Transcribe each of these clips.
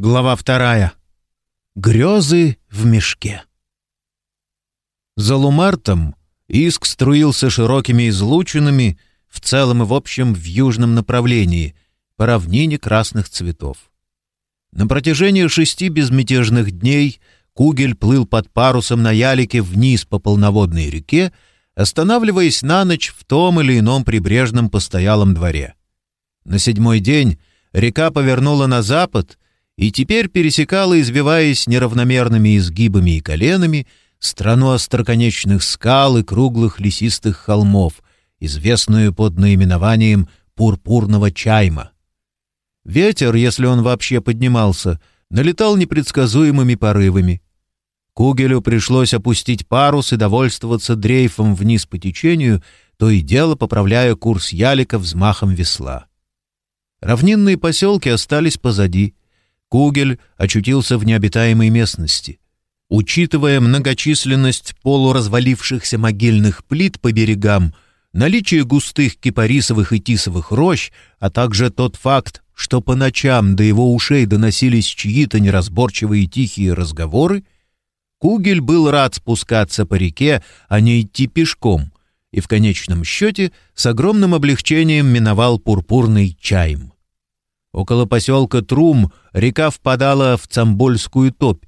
Глава вторая. Грезы в мешке. За Лумартом иск струился широкими излучинами в целом и в общем в южном направлении, по равнине красных цветов. На протяжении шести безмятежных дней Кугель плыл под парусом на ялике вниз по полноводной реке, останавливаясь на ночь в том или ином прибрежном постоялом дворе. На седьмой день река повернула на запад — и теперь пересекала, извиваясь неравномерными изгибами и коленами, страну остроконечных скал и круглых лесистых холмов, известную под наименованием пурпурного чайма. Ветер, если он вообще поднимался, налетал непредсказуемыми порывами. Кугелю пришлось опустить парус и довольствоваться дрейфом вниз по течению, то и дело поправляя курс ялика взмахом весла. Равнинные поселки остались позади — Кугель очутился в необитаемой местности. Учитывая многочисленность полуразвалившихся могильных плит по берегам, наличие густых кипарисовых и тисовых рощ, а также тот факт, что по ночам до его ушей доносились чьи-то неразборчивые тихие разговоры, Кугель был рад спускаться по реке, а не идти пешком, и в конечном счете с огромным облегчением миновал пурпурный чайм. Около поселка Трум река впадала в Цамбольскую топь,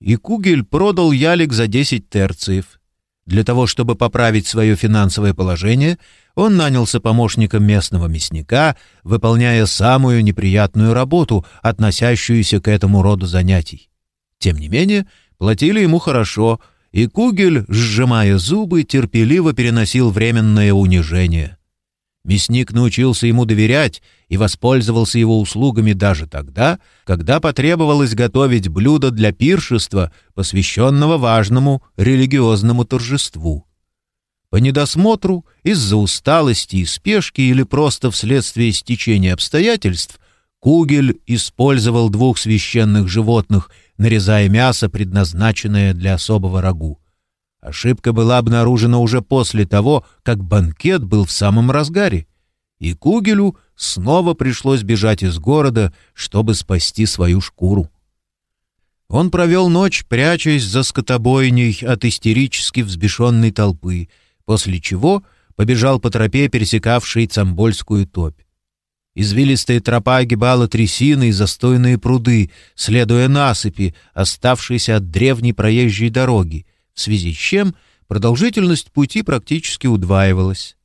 и Кугель продал ялик за 10 терциев. Для того, чтобы поправить свое финансовое положение, он нанялся помощником местного мясника, выполняя самую неприятную работу, относящуюся к этому роду занятий. Тем не менее, платили ему хорошо, и Кугель, сжимая зубы, терпеливо переносил временное унижение. Мясник научился ему доверять и воспользовался его услугами даже тогда, когда потребовалось готовить блюдо для пиршества, посвященного важному религиозному торжеству. По недосмотру, из-за усталости и спешки или просто вследствие стечения обстоятельств, Кугель использовал двух священных животных, нарезая мясо, предназначенное для особого рагу. Ошибка была обнаружена уже после того, как банкет был в самом разгаре, и Кугелю снова пришлось бежать из города, чтобы спасти свою шкуру. Он провел ночь, прячась за скотобойней от истерически взбешенной толпы, после чего побежал по тропе, пересекавшей Цамбольскую топь. Извилистая тропа огибала трясины и застойные пруды, следуя насыпи, оставшейся от древней проезжей дороги, в связи с чем продолжительность пути практически удваивалась.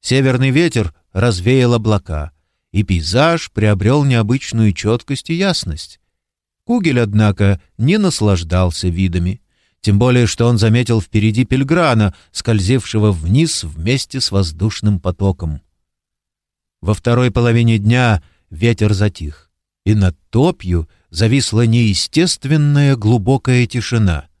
Северный ветер развеял облака, и пейзаж приобрел необычную четкость и ясность. Кугель, однако, не наслаждался видами, тем более что он заметил впереди Пельграна, скользившего вниз вместе с воздушным потоком. Во второй половине дня ветер затих, и над топью зависла неестественная глубокая тишина —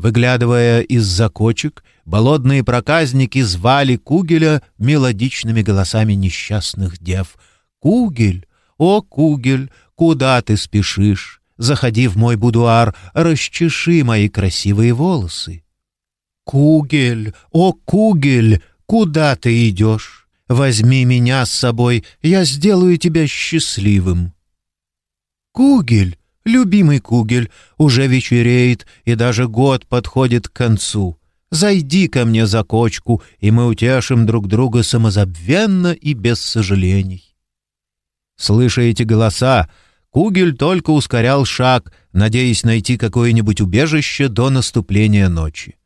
Выглядывая из-за кочек, болотные проказники звали Кугеля мелодичными голосами несчастных дев. «Кугель! О, Кугель! Куда ты спешишь? Заходи в мой будуар, расчеши мои красивые волосы!» «Кугель! О, Кугель! Куда ты идешь? Возьми меня с собой, я сделаю тебя счастливым!» «Кугель! «Любимый Кугель, уже вечереет, и даже год подходит к концу. Зайди ко мне за кочку, и мы утешим друг друга самозабвенно и без сожалений». Слыша эти голоса, Кугель только ускорял шаг, надеясь найти какое-нибудь убежище до наступления ночи.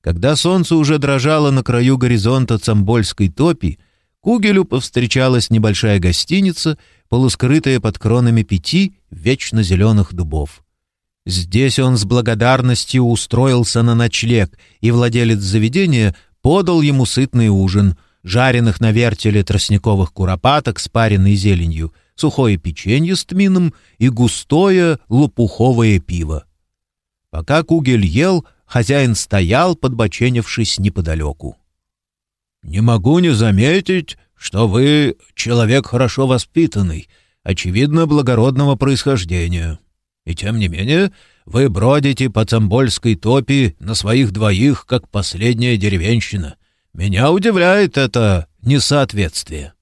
Когда солнце уже дрожало на краю горизонта Цамбольской топи, Кугелю повстречалась небольшая гостиница, полускрытая под кронами пяти вечно зеленых дубов. Здесь он с благодарностью устроился на ночлег, и владелец заведения подал ему сытный ужин, жареных на вертеле тростниковых куропаток с пареной зеленью, сухое печенье с тмином и густое лопуховое пиво. Пока Кугель ел, хозяин стоял, подбоченившись неподалеку. «Не могу не заметить, что вы человек хорошо воспитанный, очевидно, благородного происхождения. И тем не менее, вы бродите по Цамбольской топи на своих двоих, как последняя деревенщина. Меня удивляет это несоответствие».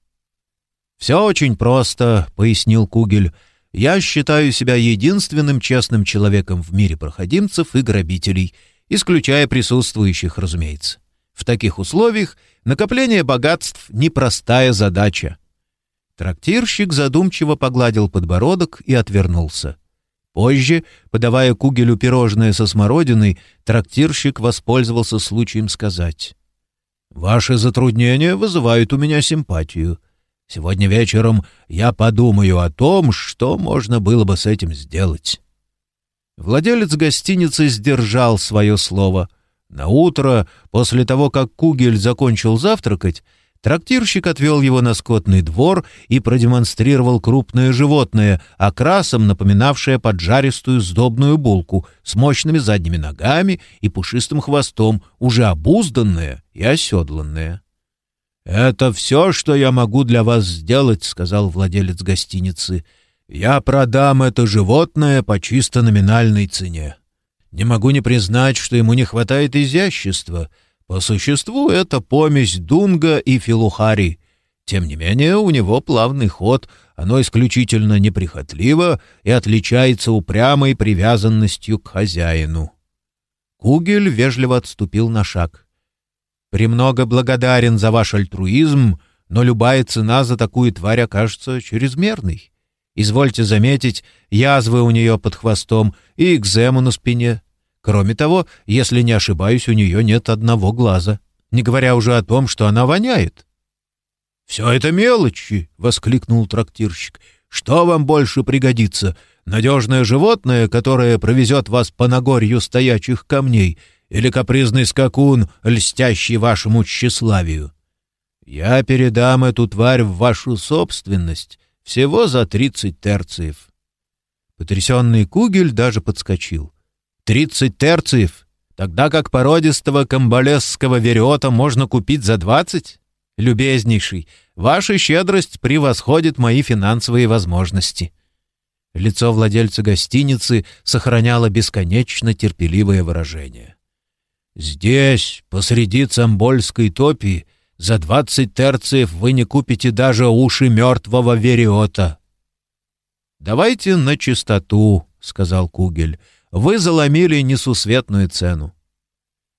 «Все очень просто», — пояснил Кугель. я считаю себя единственным честным человеком в мире проходимцев и грабителей, исключая присутствующих, разумеется. В таких условиях накопление богатств — непростая задача. Трактирщик задумчиво погладил подбородок и отвернулся. Позже, подавая Кугелю пирожное со смородиной, трактирщик воспользовался случаем сказать. «Ваши затруднения вызывают у меня симпатию. Сегодня вечером я подумаю о том, что можно было бы с этим сделать». Владелец гостиницы сдержал свое слово. На утро, после того, как Кугель закончил завтракать, Трактирщик отвел его на скотный двор и продемонстрировал крупное животное, окрасом напоминавшее поджаристую сдобную булку, с мощными задними ногами и пушистым хвостом, уже обузданное и оседланное. «Это все, что я могу для вас сделать», — сказал владелец гостиницы. «Я продам это животное по чисто номинальной цене. Не могу не признать, что ему не хватает изящества». По существу это помесь дунга и филухари. Тем не менее, у него плавный ход, оно исключительно неприхотливо и отличается упрямой привязанностью к хозяину. Кугель вежливо отступил на шаг. «Премного благодарен за ваш альтруизм, но любая цена за такую тварь окажется чрезмерной. Извольте заметить, язвы у нее под хвостом и экзему на спине. Кроме того, если не ошибаюсь, у нее нет одного глаза, не говоря уже о том, что она воняет. «Все это мелочи!» — воскликнул трактирщик. «Что вам больше пригодится? Надежное животное, которое провезет вас по Нагорью стоячих камней, или капризный скакун, льстящий вашему тщеславию? Я передам эту тварь в вашу собственность всего за тридцать терциев». Потрясенный Кугель даже подскочил. Тридцать терциев, тогда как породистого камбалесского вериота можно купить за двадцать? Любезнейший, ваша щедрость превосходит мои финансовые возможности». Лицо владельца гостиницы сохраняло бесконечно терпеливое выражение. «Здесь, посреди Цамбольской топи, за двадцать терциев вы не купите даже уши мертвого вериота». «Давайте на чистоту», — сказал Кугель вы заломили несусветную цену.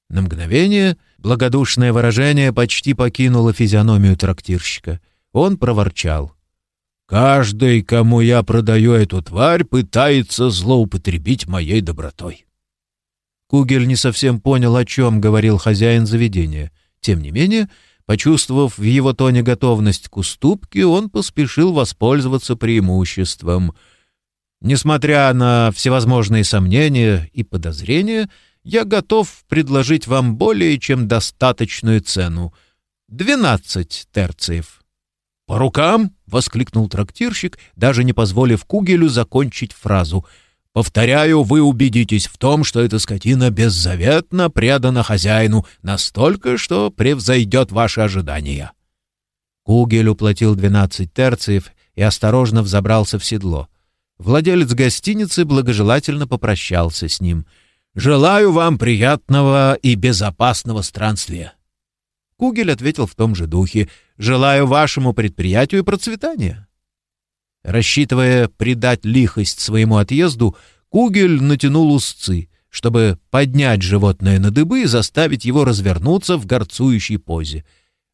На мгновение благодушное выражение почти покинуло физиономию трактирщика. Он проворчал. «Каждый, кому я продаю эту тварь, пытается злоупотребить моей добротой». Кугель не совсем понял, о чем говорил хозяин заведения. Тем не менее, почувствовав в его тоне готовность к уступке, он поспешил воспользоваться преимуществом — Несмотря на всевозможные сомнения и подозрения, я готов предложить вам более чем достаточную цену — двенадцать терциев. «По рукам!» — воскликнул трактирщик, даже не позволив Кугелю закончить фразу. «Повторяю, вы убедитесь в том, что эта скотина беззаветно предана хозяину настолько, что превзойдет ваши ожидания». Кугель уплатил двенадцать терциев и осторожно взобрался в седло. Владелец гостиницы благожелательно попрощался с ним. «Желаю вам приятного и безопасного странствия». Кугель ответил в том же духе. «Желаю вашему предприятию процветания». Рассчитывая придать лихость своему отъезду, Кугель натянул узцы, чтобы поднять животное на дыбы и заставить его развернуться в горцующей позе.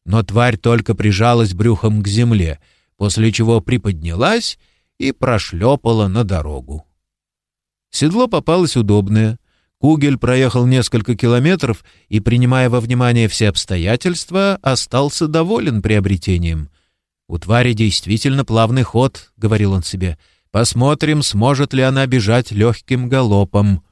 Но тварь только прижалась брюхом к земле, после чего приподнялась и прошлепала на дорогу. Седло попалось удобное. Кугель проехал несколько километров и, принимая во внимание все обстоятельства, остался доволен приобретением. «У твари действительно плавный ход», — говорил он себе. «Посмотрим, сможет ли она бежать легким галопом».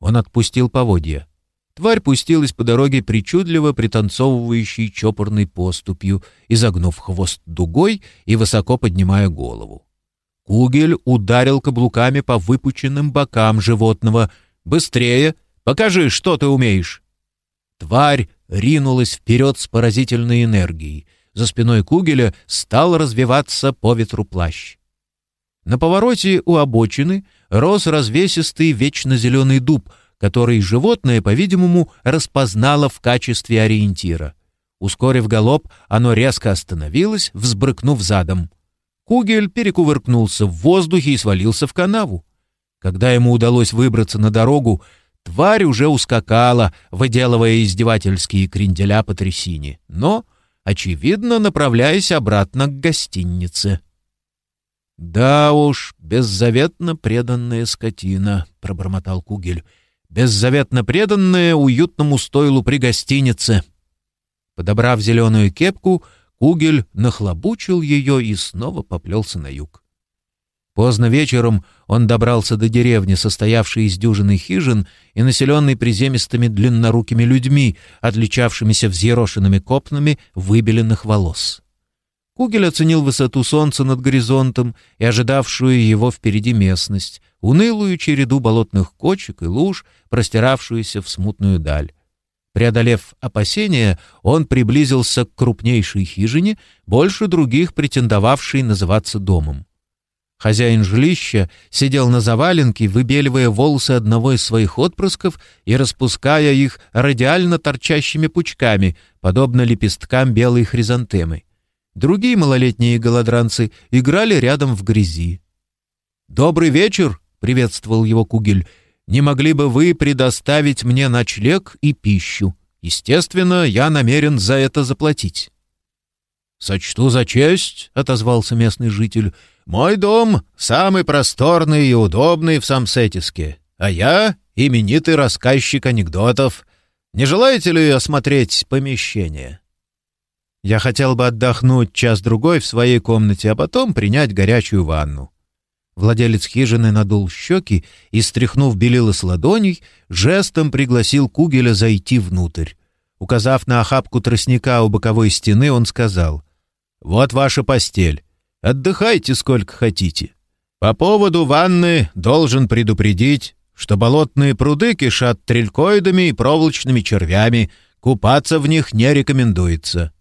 Он отпустил поводья. Тварь пустилась по дороге причудливо пританцовывающей чопорной поступью, изогнув хвост дугой и высоко поднимая голову. Кугель ударил каблуками по выпученным бокам животного. «Быстрее! Покажи, что ты умеешь!» Тварь ринулась вперед с поразительной энергией. За спиной Кугеля стал развиваться по ветру плащ. На повороте у обочины рос развесистый вечно зеленый дуб, который животное, по-видимому, распознало в качестве ориентира. Ускорив галоп, оно резко остановилось, взбрыкнув задом. Кугель перекувыркнулся в воздухе и свалился в канаву. Когда ему удалось выбраться на дорогу, тварь уже ускакала, выделывая издевательские кренделя по трясине, но, очевидно, направляясь обратно к гостинице. «Да уж, беззаветно преданная скотина», — пробормотал Кугель. «Беззаветно преданная уютному стойлу при гостинице». Подобрав зеленую кепку, Кугель нахлобучил ее и снова поплелся на юг. Поздно вечером он добрался до деревни, состоявшей из дюжины хижин и населенной приземистыми длиннорукими людьми, отличавшимися взъерошенными копнами выбеленных волос. Кугель оценил высоту солнца над горизонтом и ожидавшую его впереди местность, унылую череду болотных кочек и луж, простиравшуюся в смутную даль. Преодолев опасения, он приблизился к крупнейшей хижине, больше других претендовавшей называться домом. Хозяин жилища сидел на заваленке, выбеливая волосы одного из своих отпрысков и распуская их радиально торчащими пучками, подобно лепесткам белой хризантемы. Другие малолетние голодранцы играли рядом в грязи. «Добрый вечер!» — приветствовал его Кугель. «Не могли бы вы предоставить мне ночлег и пищу? Естественно, я намерен за это заплатить». «Сочту за честь», — отозвался местный житель. «Мой дом самый просторный и удобный в Самсетиске, а я — именитый рассказчик анекдотов. Не желаете ли осмотреть помещение?» Я хотел бы отдохнуть час-другой в своей комнате, а потом принять горячую ванну. Владелец хижины надул щеки и, стряхнув белила с ладоней, жестом пригласил Кугеля зайти внутрь. Указав на охапку тростника у боковой стены, он сказал, «Вот ваша постель. Отдыхайте сколько хотите. По поводу ванны должен предупредить, что болотные пруды кишат трелькоидами и проволочными червями, купаться в них не рекомендуется.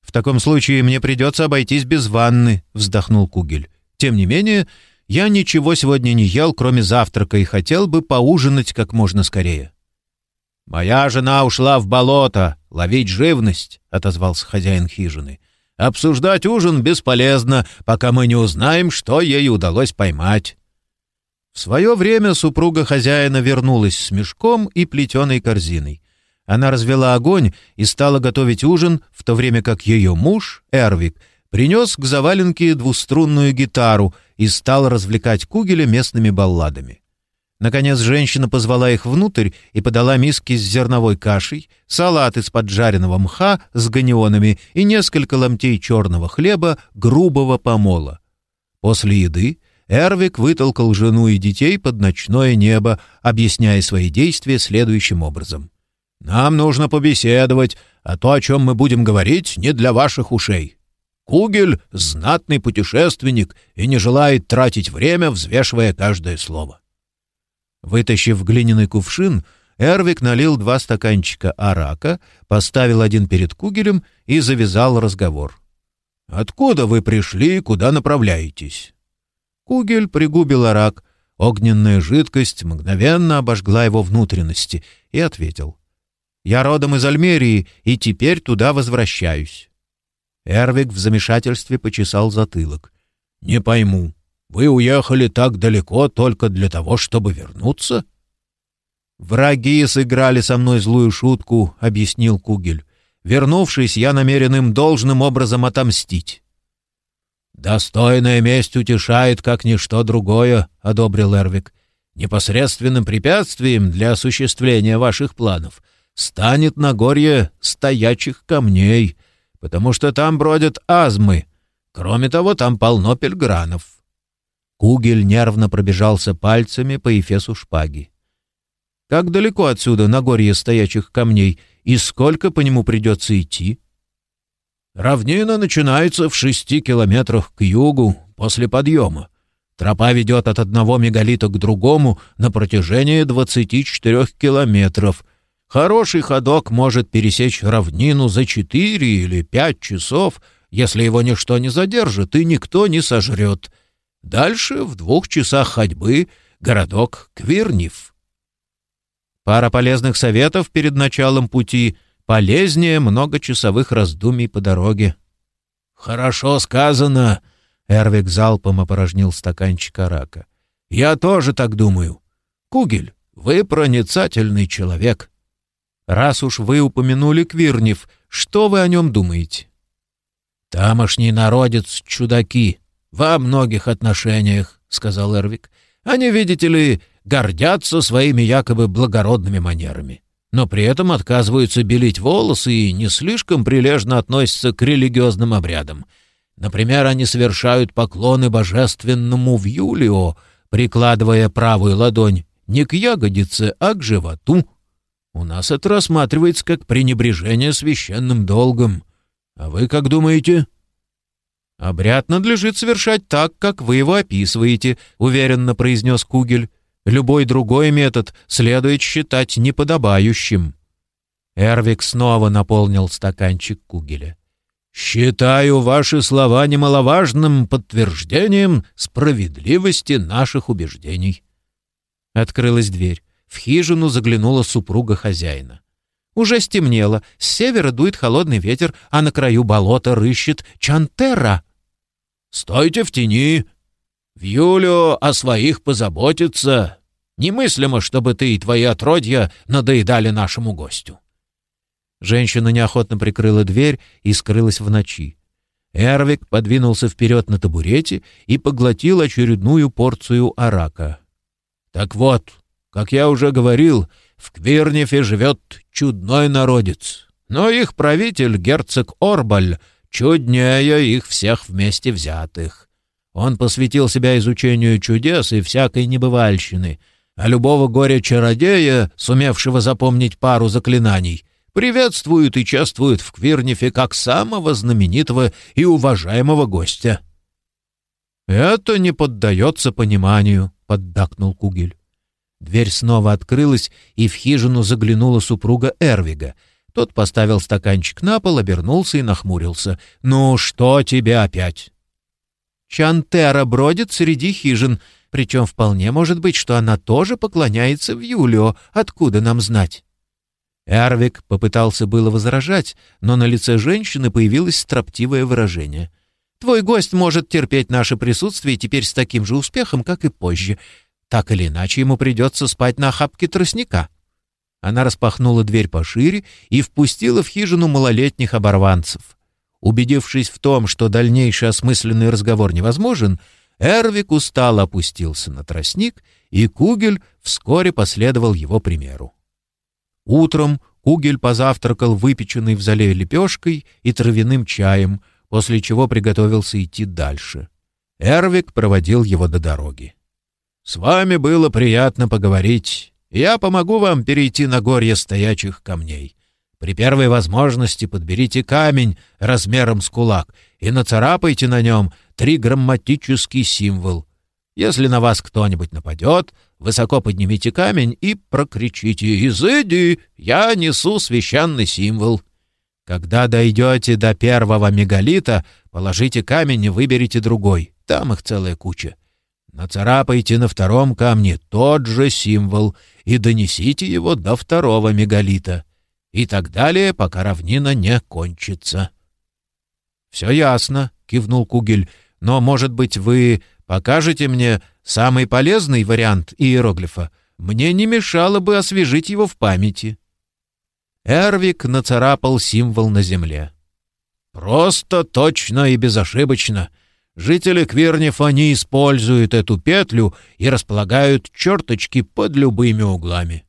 «В таком случае мне придется обойтись без ванны», — вздохнул Кугель. «Тем не менее, я ничего сегодня не ел, кроме завтрака, и хотел бы поужинать как можно скорее». «Моя жена ушла в болото ловить живность», — отозвался хозяин хижины. «Обсуждать ужин бесполезно, пока мы не узнаем, что ей удалось поймать». В свое время супруга хозяина вернулась с мешком и плетеной корзиной. Она развела огонь и стала готовить ужин, в то время как ее муж, Эрвик, принес к заваленке двуструнную гитару и стал развлекать Кугеля местными балладами. Наконец женщина позвала их внутрь и подала миски с зерновой кашей, салат из поджаренного мха с ганионами и несколько ломтей черного хлеба грубого помола. После еды Эрвик вытолкал жену и детей под ночное небо, объясняя свои действия следующим образом. Нам нужно побеседовать, а то, о чем мы будем говорить, не для ваших ушей. Кугель — знатный путешественник и не желает тратить время, взвешивая каждое слово. Вытащив глиняный кувшин, Эрвик налил два стаканчика арака, поставил один перед Кугелем и завязал разговор. «Откуда вы пришли и куда направляетесь?» Кугель пригубил арак. Огненная жидкость мгновенно обожгла его внутренности и ответил. Я родом из Альмерии и теперь туда возвращаюсь». Эрвик в замешательстве почесал затылок. «Не пойму, вы уехали так далеко только для того, чтобы вернуться?» «Враги сыграли со мной злую шутку», — объяснил Кугель. «Вернувшись, я намерен им должным образом отомстить». «Достойная месть утешает, как ничто другое», — одобрил Эрвик. «Непосредственным препятствием для осуществления ваших планов станет Нагорье стоячих камней, потому что там бродят азмы. Кроме того, там полно пельгранов. Кугель нервно пробежался пальцами по эфесу шпаги. Как далеко отсюда Нагорье стоячих камней и сколько по нему придется идти? Равнина начинается в шести километрах к югу после подъема. Тропа ведет от одного мегалита к другому на протяжении двадцати четырех километров, Хороший ходок может пересечь равнину за четыре или пять часов, если его ничто не задержит и никто не сожрет. Дальше, в двух часах ходьбы, городок Квирнив. Пара полезных советов перед началом пути полезнее многочасовых раздумий по дороге. «Хорошо сказано!» — Эрвик залпом опорожнил стаканчик арака. «Я тоже так думаю. Кугель, вы проницательный человек. Раз уж вы упомянули Квирнев, что вы о нем думаете?» «Тамошний народец — чудаки во многих отношениях», — сказал Эрвик. «Они, видите ли, гордятся своими якобы благородными манерами, но при этом отказываются белить волосы и не слишком прилежно относятся к религиозным обрядам. Например, они совершают поклоны божественному Вьюлио, прикладывая правую ладонь не к ягодице, а к животу. У нас это рассматривается как пренебрежение священным долгом. А вы как думаете?» «Обряд надлежит совершать так, как вы его описываете», — уверенно произнес Кугель. «Любой другой метод следует считать неподобающим». Эрвик снова наполнил стаканчик Кугеля. «Считаю ваши слова немаловажным подтверждением справедливости наших убеждений». Открылась дверь. В хижину заглянула супруга хозяина. Уже стемнело, с севера дует холодный ветер, а на краю болота рыщет Чантера. «Стойте в тени! В Юлю о своих позаботиться. Немыслимо, чтобы ты и твои отродья надоедали нашему гостю». Женщина неохотно прикрыла дверь и скрылась в ночи. Эрвик подвинулся вперед на табурете и поглотил очередную порцию арака. «Так вот, как я уже говорил, в Квирнефе живет чудной народец, но их правитель, герцог Орбаль, чуднее их всех вместе взятых. Он посвятил себя изучению чудес и всякой небывальщины, а любого горя-чародея, сумевшего запомнить пару заклинаний, приветствуют и чествуют в Квирнефе как самого знаменитого и уважаемого гостя. «Это не поддается пониманию», — поддакнул Кугель. Дверь снова открылась, и в хижину заглянула супруга Эрвига — тот поставил стаканчик на пол, обернулся и нахмурился. «Ну, что тебе опять?» «Чантера бродит среди хижин, причем вполне может быть, что она тоже поклоняется в Юлио. Откуда нам знать?» Эрвик попытался было возражать, но на лице женщины появилось строптивое выражение. «Твой гость может терпеть наше присутствие теперь с таким же успехом, как и позже. Так или иначе, ему придется спать на охапке тростника». Она распахнула дверь пошире и впустила в хижину малолетних оборванцев. Убедившись в том, что дальнейший осмысленный разговор невозможен, Эрвик устало опустился на тростник, и Кугель вскоре последовал его примеру. Утром Кугель позавтракал выпеченной в зале лепешкой и травяным чаем, после чего приготовился идти дальше. Эрвик проводил его до дороги. «С вами было приятно поговорить. Я помогу вам перейти на горье стоячих камней. При первой возможности подберите камень размером с кулак и нацарапайте на нем триграмматический символ. Если на вас кто-нибудь нападет, высоко поднимите камень и прокричите «Изыди! Я несу священный символ!» Когда дойдете до первого мегалита, положите камень и выберите другой. Там их целая куча. Нацарапайте на втором камне тот же символ и донесите его до второго мегалита. И так далее, пока равнина не кончится. — Все ясно, — кивнул Кугель, — но, может быть, вы покажете мне самый полезный вариант иероглифа? Мне не мешало бы освежить его в памяти. Эрвик нацарапал символ на земле. «Просто, точно и безошибочно. Жители Квирнефа не используют эту петлю и располагают черточки под любыми углами.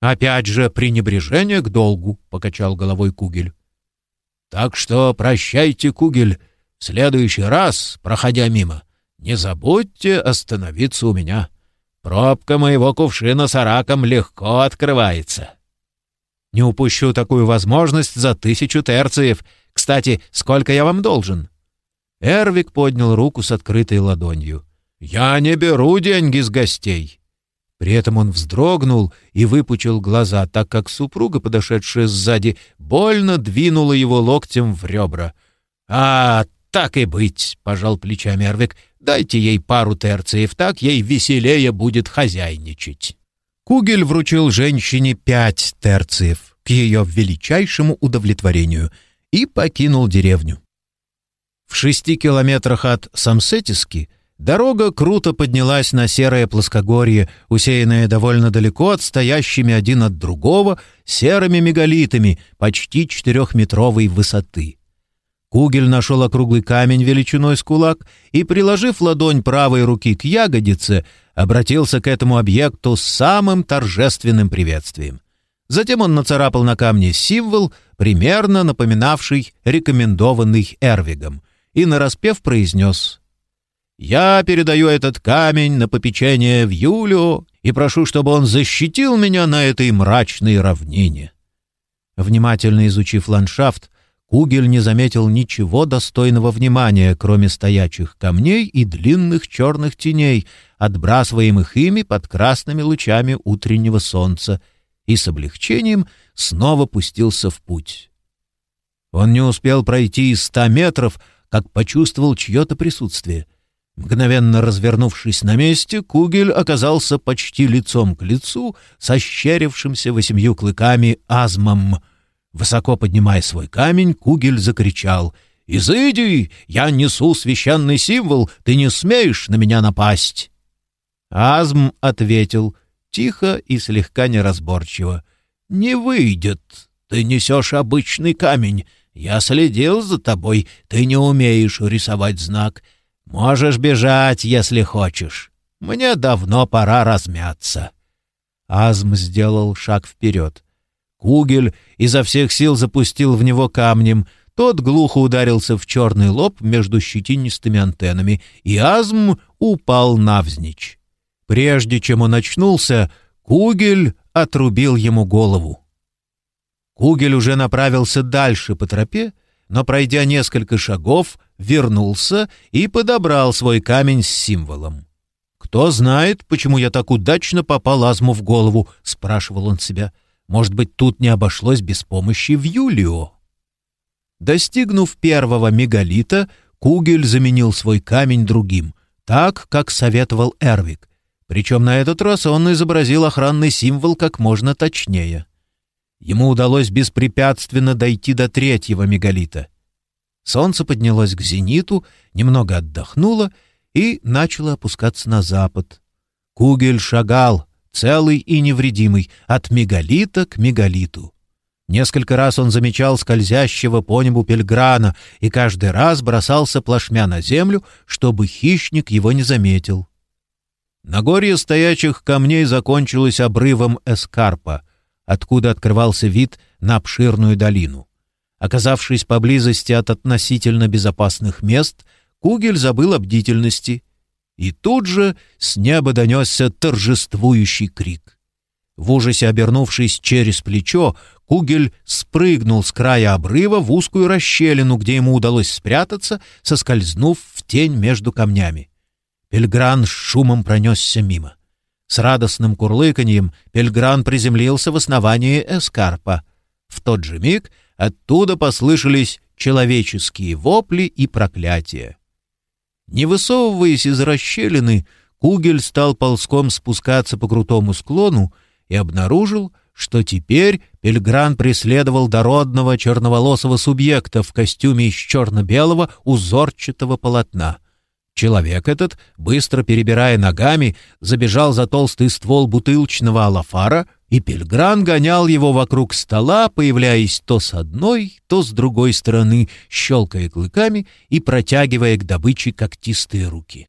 «Опять же пренебрежение к долгу», — покачал головой Кугель. «Так что прощайте, Кугель. В следующий раз, проходя мимо, не забудьте остановиться у меня. Пробка моего кувшина с араком легко открывается». «Не упущу такую возможность за тысячу терциев. Кстати, сколько я вам должен?» Эрвик поднял руку с открытой ладонью. «Я не беру деньги с гостей!» При этом он вздрогнул и выпучил глаза, так как супруга, подошедшая сзади, больно двинула его локтем в ребра. «А, так и быть!» — пожал плечами Эрвик. «Дайте ей пару терциев, так ей веселее будет хозяйничать». Кугель вручил женщине пять терциев к ее величайшему удовлетворению и покинул деревню. В шести километрах от Самсетиски дорога круто поднялась на серое плоскогорье, усеянное довольно далеко отстоящими один от другого серыми мегалитами почти четырехметровой высоты. Кугель нашел округлый камень величиной с кулак и, приложив ладонь правой руки к ягодице, обратился к этому объекту с самым торжественным приветствием. Затем он нацарапал на камне символ, примерно напоминавший рекомендованный Эрвигом, и нараспев произнес «Я передаю этот камень на попечение в Юлю и прошу, чтобы он защитил меня на этой мрачной равнине». Внимательно изучив ландшафт, Кугель не заметил ничего достойного внимания, кроме стоячих камней и длинных черных теней, отбрасываемых ими под красными лучами утреннего солнца, и с облегчением снова пустился в путь. Он не успел пройти и ста метров, как почувствовал чье-то присутствие. Мгновенно развернувшись на месте, Кугель оказался почти лицом к лицу со ощерившимся восемью клыками азмом. Высоко поднимая свой камень, Кугель закричал «Изыди! Я несу священный символ! Ты не смеешь на меня напасть!» Азм ответил тихо и слегка неразборчиво «Не выйдет! Ты несешь обычный камень, я следил за тобой, ты не умеешь рисовать знак. Можешь бежать, если хочешь. Мне давно пора размяться». Азм сделал шаг вперед. Кугель изо всех сил запустил в него камнем. Тот глухо ударился в черный лоб между щетинистыми антеннами, и Азм упал навзничь. Прежде чем он очнулся, Кугель отрубил ему голову. Кугель уже направился дальше по тропе, но, пройдя несколько шагов, вернулся и подобрал свой камень с символом. «Кто знает, почему я так удачно попал Азму в голову?» — спрашивал он себя. «Может быть, тут не обошлось без помощи в Юлио?» Достигнув первого мегалита, Кугель заменил свой камень другим, так, как советовал Эрвик. Причем на этот раз он изобразил охранный символ как можно точнее. Ему удалось беспрепятственно дойти до третьего мегалита. Солнце поднялось к зениту, немного отдохнуло и начало опускаться на запад. Кугель шагал, целый и невредимый, от мегалита к мегалиту. Несколько раз он замечал скользящего по небу пельграна и каждый раз бросался плашмя на землю, чтобы хищник его не заметил. Нагорье стоячих камней закончилось обрывом эскарпа — откуда открывался вид на обширную долину. Оказавшись поблизости от относительно безопасных мест, Кугель забыл о бдительности. И тут же с неба донесся торжествующий крик. В ужасе обернувшись через плечо, Кугель спрыгнул с края обрыва в узкую расщелину, где ему удалось спрятаться, соскользнув в тень между камнями. Пельгран с шумом пронесся мимо. С радостным курлыканьем Пельгран приземлился в основании эскарпа. В тот же миг оттуда послышались человеческие вопли и проклятия. Не высовываясь из расщелины, Кугель стал ползком спускаться по крутому склону и обнаружил, что теперь Пельгран преследовал дородного черноволосого субъекта в костюме из черно-белого узорчатого полотна — Человек этот, быстро перебирая ногами, забежал за толстый ствол бутылочного алафара, и Пельгран гонял его вокруг стола, появляясь то с одной, то с другой стороны, щелкая клыками и протягивая к добыче когтистые руки.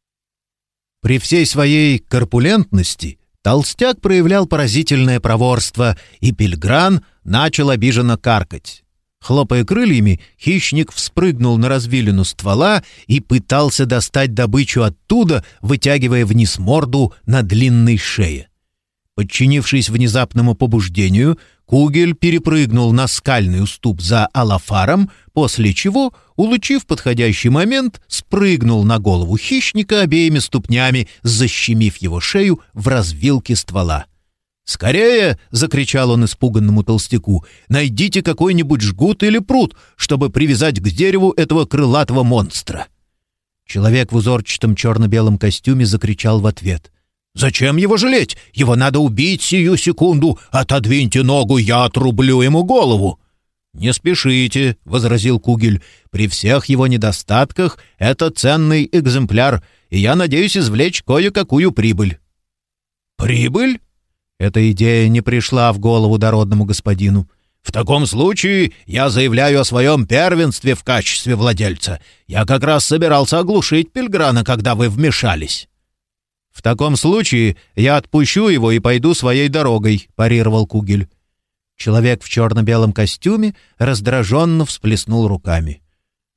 При всей своей корпулентности толстяк проявлял поразительное проворство, и Пельгран начал обиженно каркать. Хлопая крыльями, хищник вспрыгнул на развилину ствола и пытался достать добычу оттуда, вытягивая вниз морду на длинной шее. Подчинившись внезапному побуждению, Кугель перепрыгнул на скальный уступ за Алафаром, после чего, улучив подходящий момент, спрыгнул на голову хищника обеими ступнями, защемив его шею в развилке ствола. «Скорее!» — закричал он испуганному толстяку. «Найдите какой-нибудь жгут или пруд, чтобы привязать к дереву этого крылатого монстра!» Человек в узорчатом черно-белом костюме закричал в ответ. «Зачем его жалеть? Его надо убить сию секунду! Отодвиньте ногу, я отрублю ему голову!» «Не спешите», — возразил Кугель. «При всех его недостатках это ценный экземпляр, и я надеюсь извлечь кое-какую прибыль». «Прибыль?» Эта идея не пришла в голову дородному господину. «В таком случае я заявляю о своем первенстве в качестве владельца. Я как раз собирался оглушить Пельграна, когда вы вмешались». «В таком случае я отпущу его и пойду своей дорогой», — парировал Кугель. Человек в черно-белом костюме раздраженно всплеснул руками.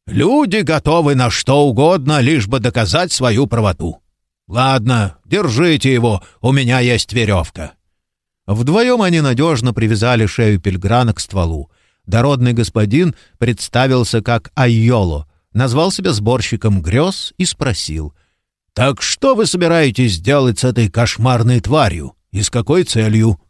«Люди готовы на что угодно, лишь бы доказать свою правоту. Ладно, держите его, у меня есть веревка». Вдвоем они надежно привязали шею Пельграна к стволу. Дородный господин представился как Айоло, назвал себя сборщиком грез и спросил. «Так что вы собираетесь делать с этой кошмарной тварью? И с какой целью?»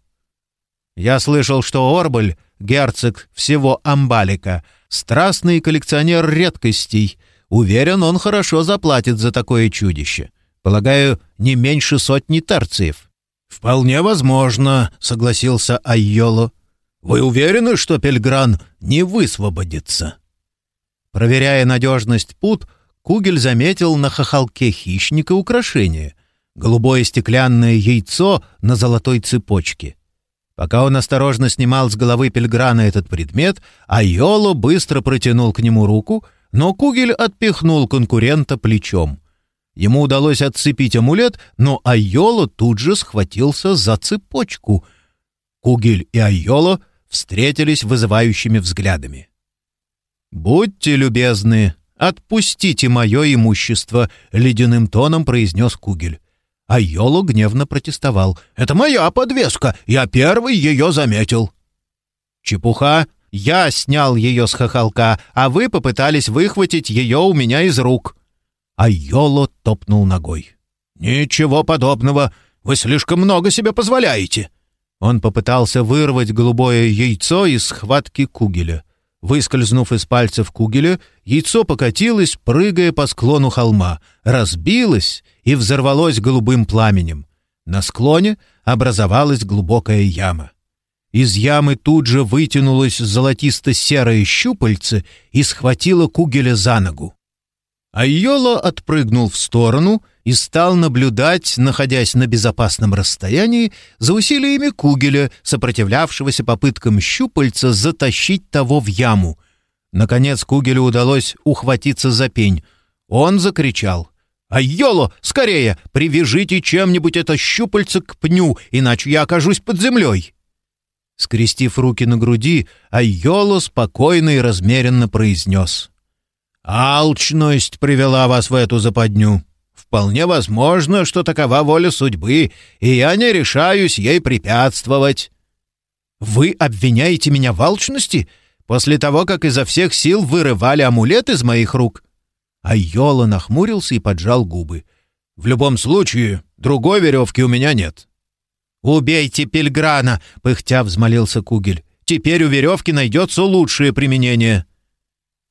Я слышал, что Орбель, герцог всего Амбалика, страстный коллекционер редкостей. Уверен, он хорошо заплатит за такое чудище. Полагаю, не меньше сотни терциев. «Вполне возможно», — согласился Айоло. «Вы уверены, что Пельгран не высвободится?» Проверяя надежность пут, Кугель заметил на хохолке хищника украшение — голубое стеклянное яйцо на золотой цепочке. Пока он осторожно снимал с головы Пельграна этот предмет, Айоло быстро протянул к нему руку, но Кугель отпихнул конкурента плечом. Ему удалось отцепить амулет, но Айоло тут же схватился за цепочку. Кугель и Айоло встретились вызывающими взглядами. «Будьте любезны, отпустите мое имущество», — ледяным тоном произнес Кугель. Айоло гневно протестовал. «Это моя подвеска! Я первый ее заметил!» «Чепуха! Я снял ее с хохолка, а вы попытались выхватить ее у меня из рук!» а Йоло топнул ногой. «Ничего подобного! Вы слишком много себе позволяете!» Он попытался вырвать голубое яйцо из схватки Кугеля. Выскользнув из пальцев Кугеля, яйцо покатилось, прыгая по склону холма, разбилось и взорвалось голубым пламенем. На склоне образовалась глубокая яма. Из ямы тут же вытянулось золотисто-серое щупальце и схватило Кугеля за ногу. Айоло отпрыгнул в сторону и стал наблюдать, находясь на безопасном расстоянии, за усилиями Кугеля, сопротивлявшегося попыткам щупальца затащить того в яму. Наконец Кугелю удалось ухватиться за пень. Он закричал. «Айоло, скорее, привяжите чем-нибудь это щупальце к пню, иначе я окажусь под землей!» Скрестив руки на груди, Айоло спокойно и размеренно произнес. Алчность привела вас в эту западню. Вполне возможно, что такова воля судьбы, и я не решаюсь ей препятствовать. Вы обвиняете меня в алчности после того, как изо всех сил вырывали амулет из моих рук? А Йола нахмурился и поджал губы. В любом случае, другой веревки у меня нет. «Убейте Пельграна!» — пыхтя взмолился Кугель. «Теперь у веревки найдется лучшее применение».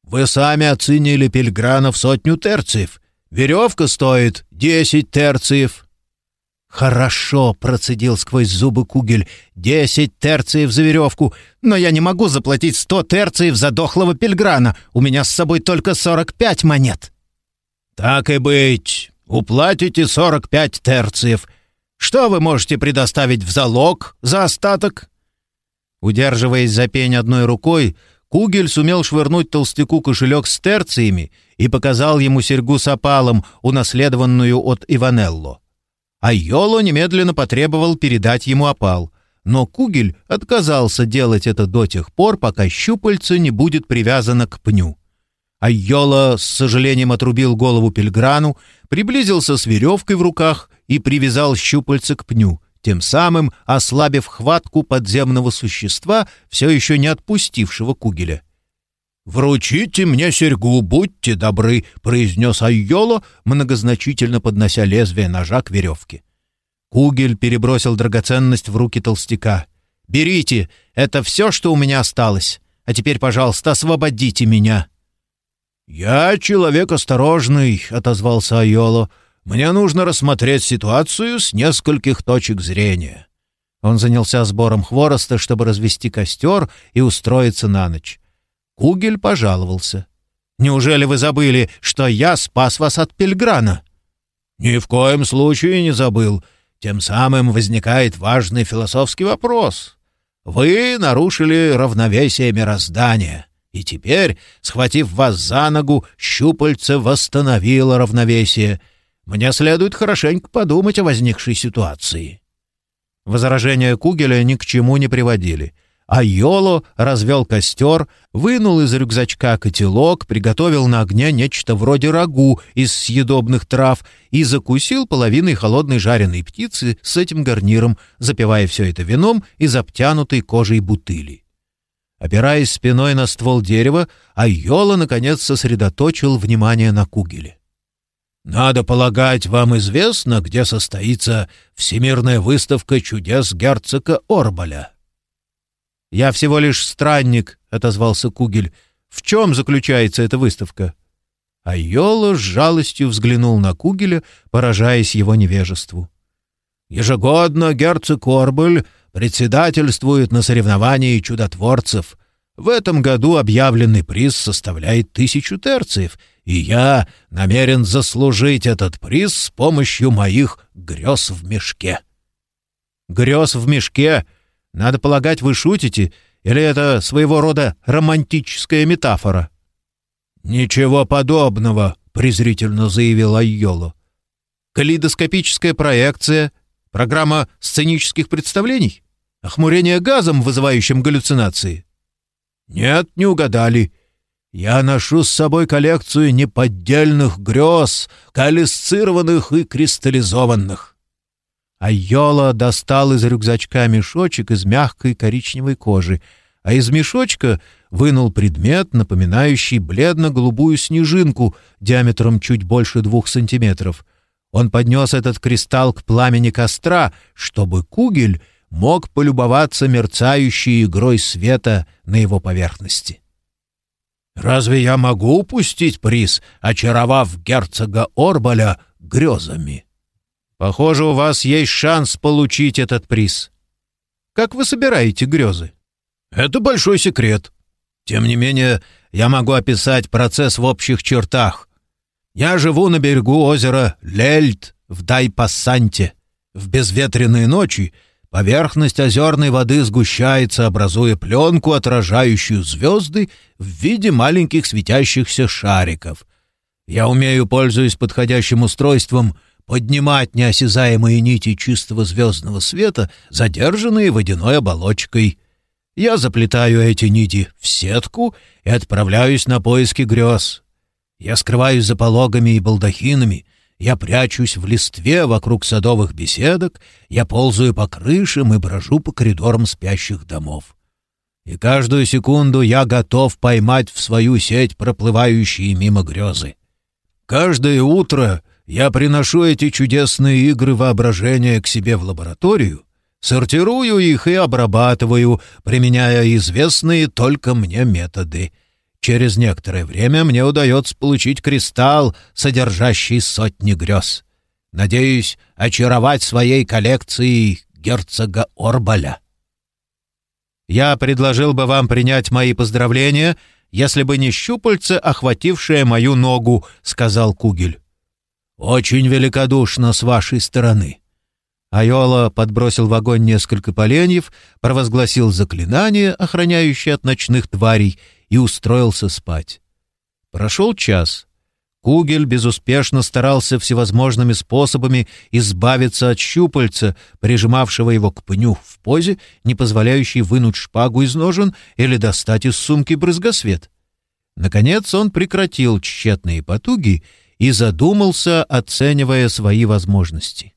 Вы сами оценили Пельграна в сотню терциев. Веревка стоит десять терциев». «Хорошо», — процедил сквозь зубы Кугель, — «десять терциев за веревку, но я не могу заплатить сто терциев за дохлого Пельграна, у меня с собой только сорок пять монет». «Так и быть, уплатите сорок пять терциев. Что вы можете предоставить в залог за остаток?» Удерживаясь за пень одной рукой, Кугель сумел швырнуть толстяку кошелек с терциями и показал ему серьгу с опалом, унаследованную от Иванелло. А Йоло немедленно потребовал передать ему опал, но Кугель отказался делать это до тех пор, пока щупальце не будет привязано к пню. Айола с сожалением отрубил голову Пельграну, приблизился с веревкой в руках и привязал щупальце к пню — тем самым ослабив хватку подземного существа, все еще не отпустившего Кугеля. «Вручите мне серьгу, будьте добры», — произнес Айоло, многозначительно поднося лезвие ножа к веревке. Кугель перебросил драгоценность в руки толстяка. «Берите, это все, что у меня осталось. А теперь, пожалуйста, освободите меня». «Я человек осторожный», — отозвался Айоло. Мне нужно рассмотреть ситуацию с нескольких точек зрения. Он занялся сбором хвороста, чтобы развести костер и устроиться на ночь. Кугель пожаловался. «Неужели вы забыли, что я спас вас от Пельграна?» «Ни в коем случае не забыл. Тем самым возникает важный философский вопрос. Вы нарушили равновесие мироздания, и теперь, схватив вас за ногу, щупальце восстановило равновесие. Мне следует хорошенько подумать о возникшей ситуации». Возражения Кугеля ни к чему не приводили — а Йоло развел костер, вынул из рюкзачка котелок, приготовил на огне нечто вроде рагу из съедобных трав и закусил половиной холодной жареной птицы с этим гарниром, запивая все это вином из обтянутой кожей бутыли. Опираясь спиной на ствол дерева, Айола, наконец, сосредоточил внимание на кугеле. «Надо полагать, вам известно, где состоится Всемирная выставка чудес герцога Орбаля?» «Я всего лишь странник», — отозвался Кугель. «В чем заключается эта выставка?» А Йола с жалостью взглянул на Кугеля, поражаясь его невежеству. «Ежегодно герцог Орбель председательствует на соревновании чудотворцев. В этом году объявленный приз составляет тысячу терциев, и я намерен заслужить этот приз с помощью моих грез в мешке». «Грез в мешке?» Надо полагать, вы шутите, или это своего рода романтическая метафора?» «Ничего подобного», — презрительно заявил Айоло. «Калейдоскопическая проекция, программа сценических представлений, охмурение газом, вызывающим галлюцинации». «Нет, не угадали. Я ношу с собой коллекцию неподдельных грез, калисцированных и кристаллизованных. Айола достал из рюкзачка мешочек из мягкой коричневой кожи, а из мешочка вынул предмет, напоминающий бледно-голубую снежинку диаметром чуть больше двух сантиметров. Он поднес этот кристалл к пламени костра, чтобы Кугель мог полюбоваться мерцающей игрой света на его поверхности. «Разве я могу упустить приз, очаровав герцога Орбаля грезами?» Похоже, у вас есть шанс получить этот приз. Как вы собираете грезы? Это большой секрет. Тем не менее, я могу описать процесс в общих чертах. Я живу на берегу озера Лельт в Дайпассанте. В безветренные ночи поверхность озерной воды сгущается, образуя пленку, отражающую звезды в виде маленьких светящихся шариков. Я умею, пользуясь подходящим устройством, — поднимать неосязаемые нити чистого звездного света, задержанные водяной оболочкой. Я заплетаю эти нити в сетку и отправляюсь на поиски грез. Я скрываюсь за пологами и балдахинами, я прячусь в листве вокруг садовых беседок, я ползаю по крышам и брожу по коридорам спящих домов. И каждую секунду я готов поймать в свою сеть проплывающие мимо грезы. Каждое утро я приношу эти чудесные игры воображения к себе в лабораторию, сортирую их и обрабатываю, применяя известные только мне методы. Через некоторое время мне удается получить кристалл, содержащий сотни грез. Надеюсь очаровать своей коллекцией герцога Орбаля. Я предложил бы вам принять мои поздравления, если бы не щупальце, охватившее мою ногу, — сказал Кугель. «Очень великодушно с вашей стороны». Айола подбросил в огонь несколько поленьев, провозгласил заклинание, охраняющее от ночных тварей, и устроился спать. Прошел час. Кугель безуспешно старался всевозможными способами избавиться от щупальца, прижимавшего его к пню в позе, не позволяющей вынуть шпагу из ножен или достать из сумки брызгосвет. Наконец он прекратил тщетные потуги и задумался, оценивая свои возможности.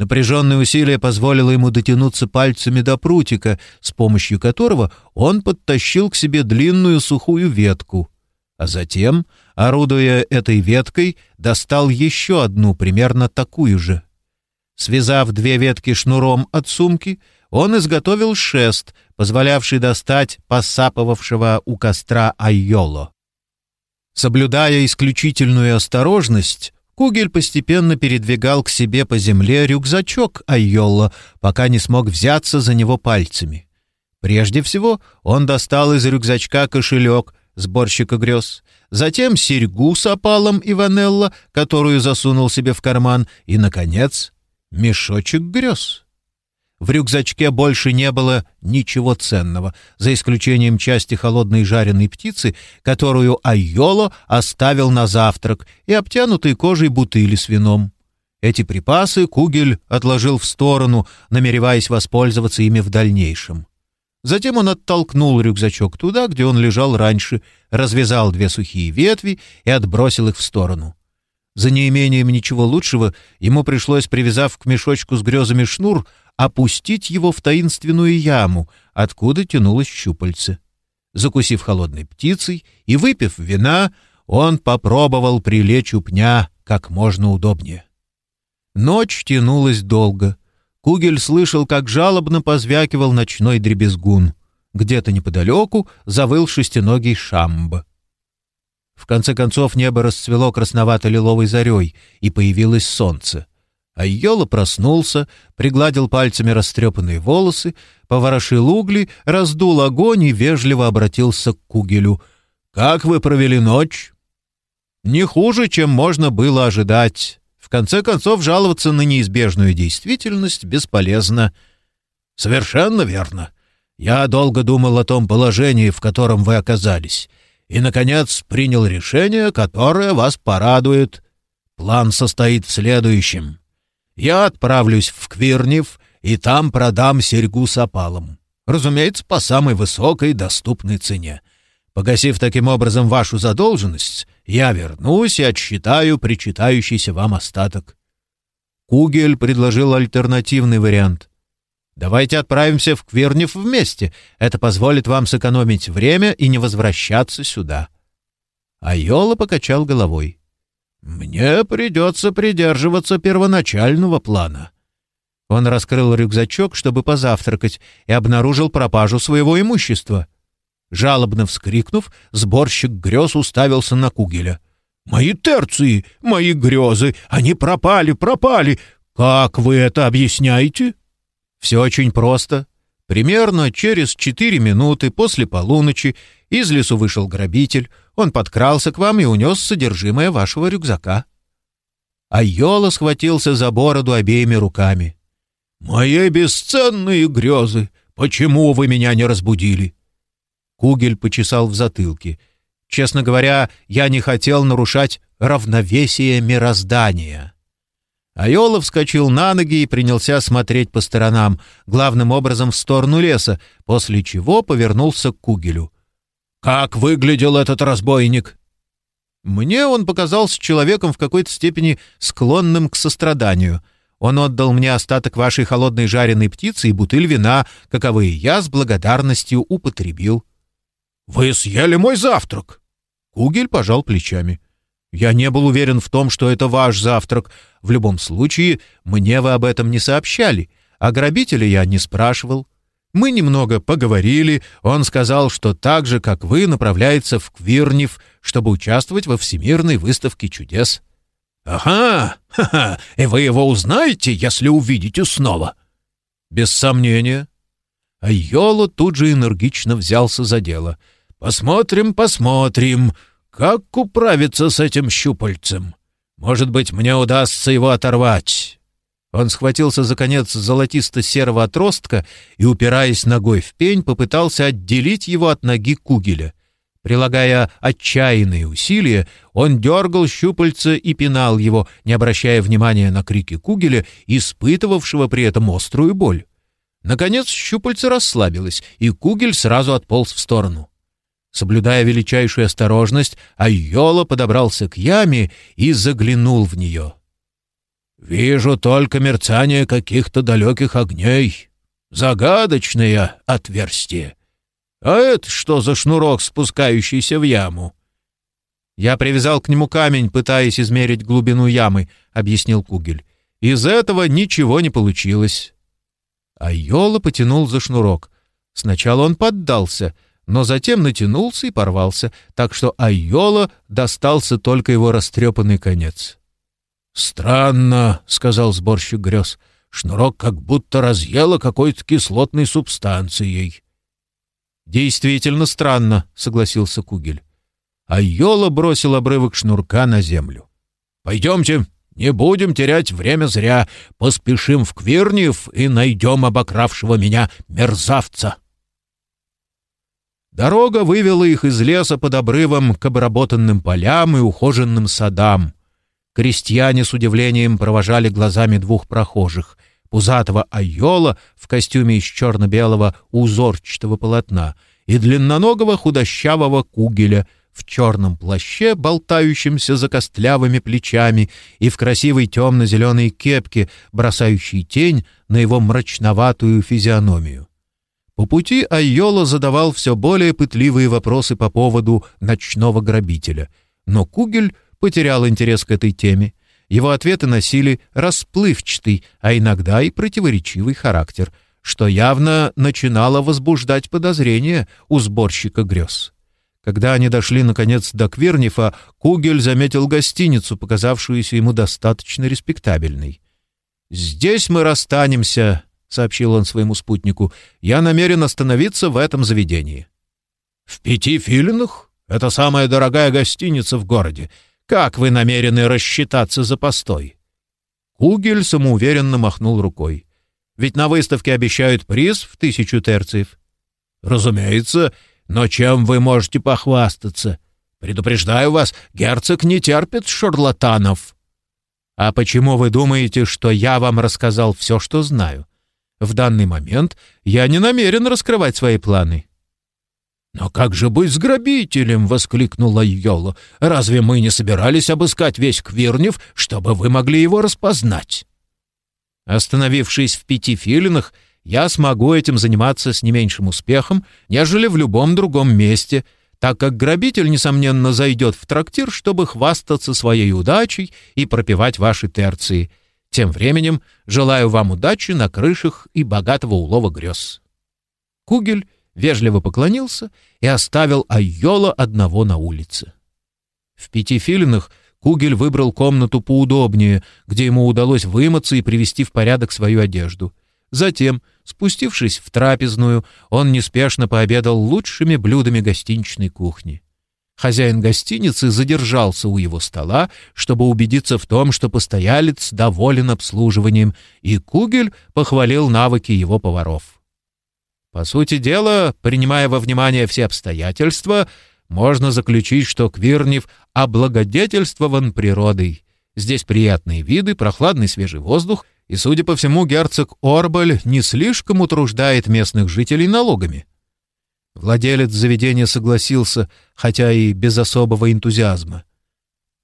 Напряженное усилие позволило ему дотянуться пальцами до прутика, с помощью которого он подтащил к себе длинную сухую ветку, а затем, орудуя этой веткой, достал еще одну, примерно такую же. Связав две ветки шнуром от сумки, он изготовил шест, позволявший достать посапывавшего у костра Айоло. Соблюдая исключительную осторожность, Кугель постепенно передвигал к себе по земле рюкзачок Айолла, пока не смог взяться за него пальцами. Прежде всего он достал из рюкзачка кошелек сборщика грез, затем серьгу с опалом Иванелла, которую засунул себе в карман, и, наконец, мешочек грез. В рюкзачке больше не было ничего ценного, за исключением части холодной жареной птицы, которую Айоло оставил на завтрак, и обтянутой кожей бутыли с вином. Эти припасы Кугель отложил в сторону, намереваясь воспользоваться ими в дальнейшем. Затем он оттолкнул рюкзачок туда, где он лежал раньше, развязал две сухие ветви и отбросил их в сторону. За неимением ничего лучшего ему пришлось, привязав к мешочку с грезами шнур, опустить его в таинственную яму, откуда тянулось щупальце. Закусив холодной птицей и выпив вина, он попробовал прилечь у пня как можно удобнее. Ночь тянулась долго. Кугель слышал, как жалобно позвякивал ночной дребезгун. Где-то неподалеку завыл шестиногий шамба. В конце концов небо расцвело красновато-лиловой зарей, и появилось солнце. Айола проснулся, пригладил пальцами растрепанные волосы, поворошил угли, раздул огонь и вежливо обратился к Кугелю. «Как вы провели ночь?» «Не хуже, чем можно было ожидать. В конце концов, жаловаться на неизбежную действительность бесполезно». «Совершенно верно. Я долго думал о том положении, в котором вы оказались, и, наконец, принял решение, которое вас порадует. План состоит в следующем». Я отправлюсь в Квирнев и там продам серьгу с опалом. Разумеется, по самой высокой доступной цене. Погасив таким образом вашу задолженность, я вернусь и отсчитаю причитающийся вам остаток. Кугель предложил альтернативный вариант. Давайте отправимся в Квирнев вместе. Это позволит вам сэкономить время и не возвращаться сюда. Айола покачал головой. «Мне придется придерживаться первоначального плана». Он раскрыл рюкзачок, чтобы позавтракать, и обнаружил пропажу своего имущества. Жалобно вскрикнув, сборщик грез уставился на Кугеля. «Мои терции, мои грезы, они пропали, пропали! Как вы это объясняете?» «Все очень просто. Примерно через четыре минуты после полуночи из лесу вышел грабитель, он подкрался к вам и унес содержимое вашего рюкзака». Айола схватился за бороду обеими руками. «Мои бесценные грезы! Почему вы меня не разбудили?» Кугель почесал в затылке. «Честно говоря, я не хотел нарушать равновесие мироздания». Айола вскочил на ноги и принялся смотреть по сторонам, главным образом в сторону леса, после чего повернулся к Кугелю. «Как выглядел этот разбойник?» «Мне он показался человеком в какой-то степени склонным к состраданию. Он отдал мне остаток вашей холодной жареной птицы и бутыль вина, каковые я с благодарностью употребил». «Вы съели мой завтрак!» Кугель пожал плечами. Я не был уверен в том, что это ваш завтрак. В любом случае, мне вы об этом не сообщали, а грабителя я не спрашивал. Мы немного поговорили, он сказал, что так же, как вы, направляется в Квирнев, чтобы участвовать во Всемирной выставке чудес». «Ага, ха-ха, и вы его узнаете, если увидите снова?» «Без сомнения». А Йоло тут же энергично взялся за дело. «Посмотрим, посмотрим. Как управиться с этим щупальцем? Может быть, мне удастся его оторвать?» Он схватился за конец золотисто-серого отростка и, упираясь ногой в пень, попытался отделить его от ноги Кугеля. Прилагая отчаянные усилия, он дергал щупальца и пинал его, не обращая внимания на крики Кугеля, испытывавшего при этом острую боль. Наконец щупальце расслабилось, и Кугель сразу отполз в сторону. Соблюдая величайшую осторожность, Айола подобрался к яме и заглянул в нее. «Вижу только мерцание каких-то далеких огней. Загадочное отверстие. А это что за шнурок, спускающийся в яму?» «Я привязал к нему камень, пытаясь измерить глубину ямы», — объяснил Кугель. «Из этого ничего не получилось». Айола потянул за шнурок. Сначала он поддался — но затем натянулся и порвался, так что Айола достался только его растрепанный конец. «Странно», — сказал сборщик грез. «Шнурок как будто разъело какой-то кислотной субстанцией». «Действительно странно», — согласился Кугель. А Йола бросил обрывок шнурка на землю. «Пойдемте, не будем терять время зря. Поспешим в Квирниев и найдем обокравшего меня мерзавца». Дорога вывела их из леса под обрывом к обработанным полям и ухоженным садам. Крестьяне с удивлением провожали глазами двух прохожих — пузатого айола в костюме из черно-белого узорчатого полотна и длинноногого худощавого кугеля в черном плаще, болтающемся за костлявыми плечами и в красивой темно-зеленой кепке, бросающей тень на его мрачноватую физиономию. По пути Айола задавал все более пытливые вопросы по поводу ночного грабителя, но Кугель потерял интерес к этой теме. Его ответы носили расплывчатый, а иногда и противоречивый характер, что явно начинало возбуждать подозрения у сборщика грез. Когда они дошли, наконец, до Квернифа, Кугель заметил гостиницу, показавшуюся ему достаточно респектабельной. «Здесь мы расстанемся», — сообщил он своему спутнику, — «я намерен остановиться в этом заведении». «В пяти филинах? Это самая дорогая гостиница в городе. Как вы намерены рассчитаться за постой?» Кугель самоуверенно махнул рукой. «Ведь на выставке обещают приз в тысячу терциев». «Разумеется, но чем вы можете похвастаться? Предупреждаю вас, герцог не терпит шарлатанов». «А почему вы думаете, что я вам рассказал все, что знаю? В данный момент я не намерен раскрывать свои планы». «Но как же быть с грабителем?» — воскликнула Йола. «Разве мы не собирались обыскать весь Квирнев, чтобы вы могли его распознать?» Остановившись в пяти филинах, я смогу этим заниматься с не меньшим успехом, нежели в любом другом месте, так как грабитель, несомненно, зайдет в трактир, чтобы хвастаться своей удачей и пропивать ваши терции. Тем временем желаю вам удачи на крышах и богатого улова грез. Кугель вежливо поклонился и оставил Айола одного на улице. В пяти филинах Кугель выбрал комнату поудобнее, где ему удалось вымыться и привести в порядок свою одежду. Затем, спустившись в трапезную, он неспешно пообедал лучшими блюдами гостиничной кухни. Хозяин гостиницы задержался у его стола, чтобы убедиться в том, что постоялец доволен обслуживанием, и Кугель похвалил навыки его поваров. По сути дела, принимая во внимание все обстоятельства, можно заключить, что Квирнев облагодетельствован природой. Здесь приятные виды, прохладный свежий воздух, и, судя по всему, герцог Орбаль не слишком утруждает местных жителей налогами. Владелец заведения согласился, хотя и без особого энтузиазма.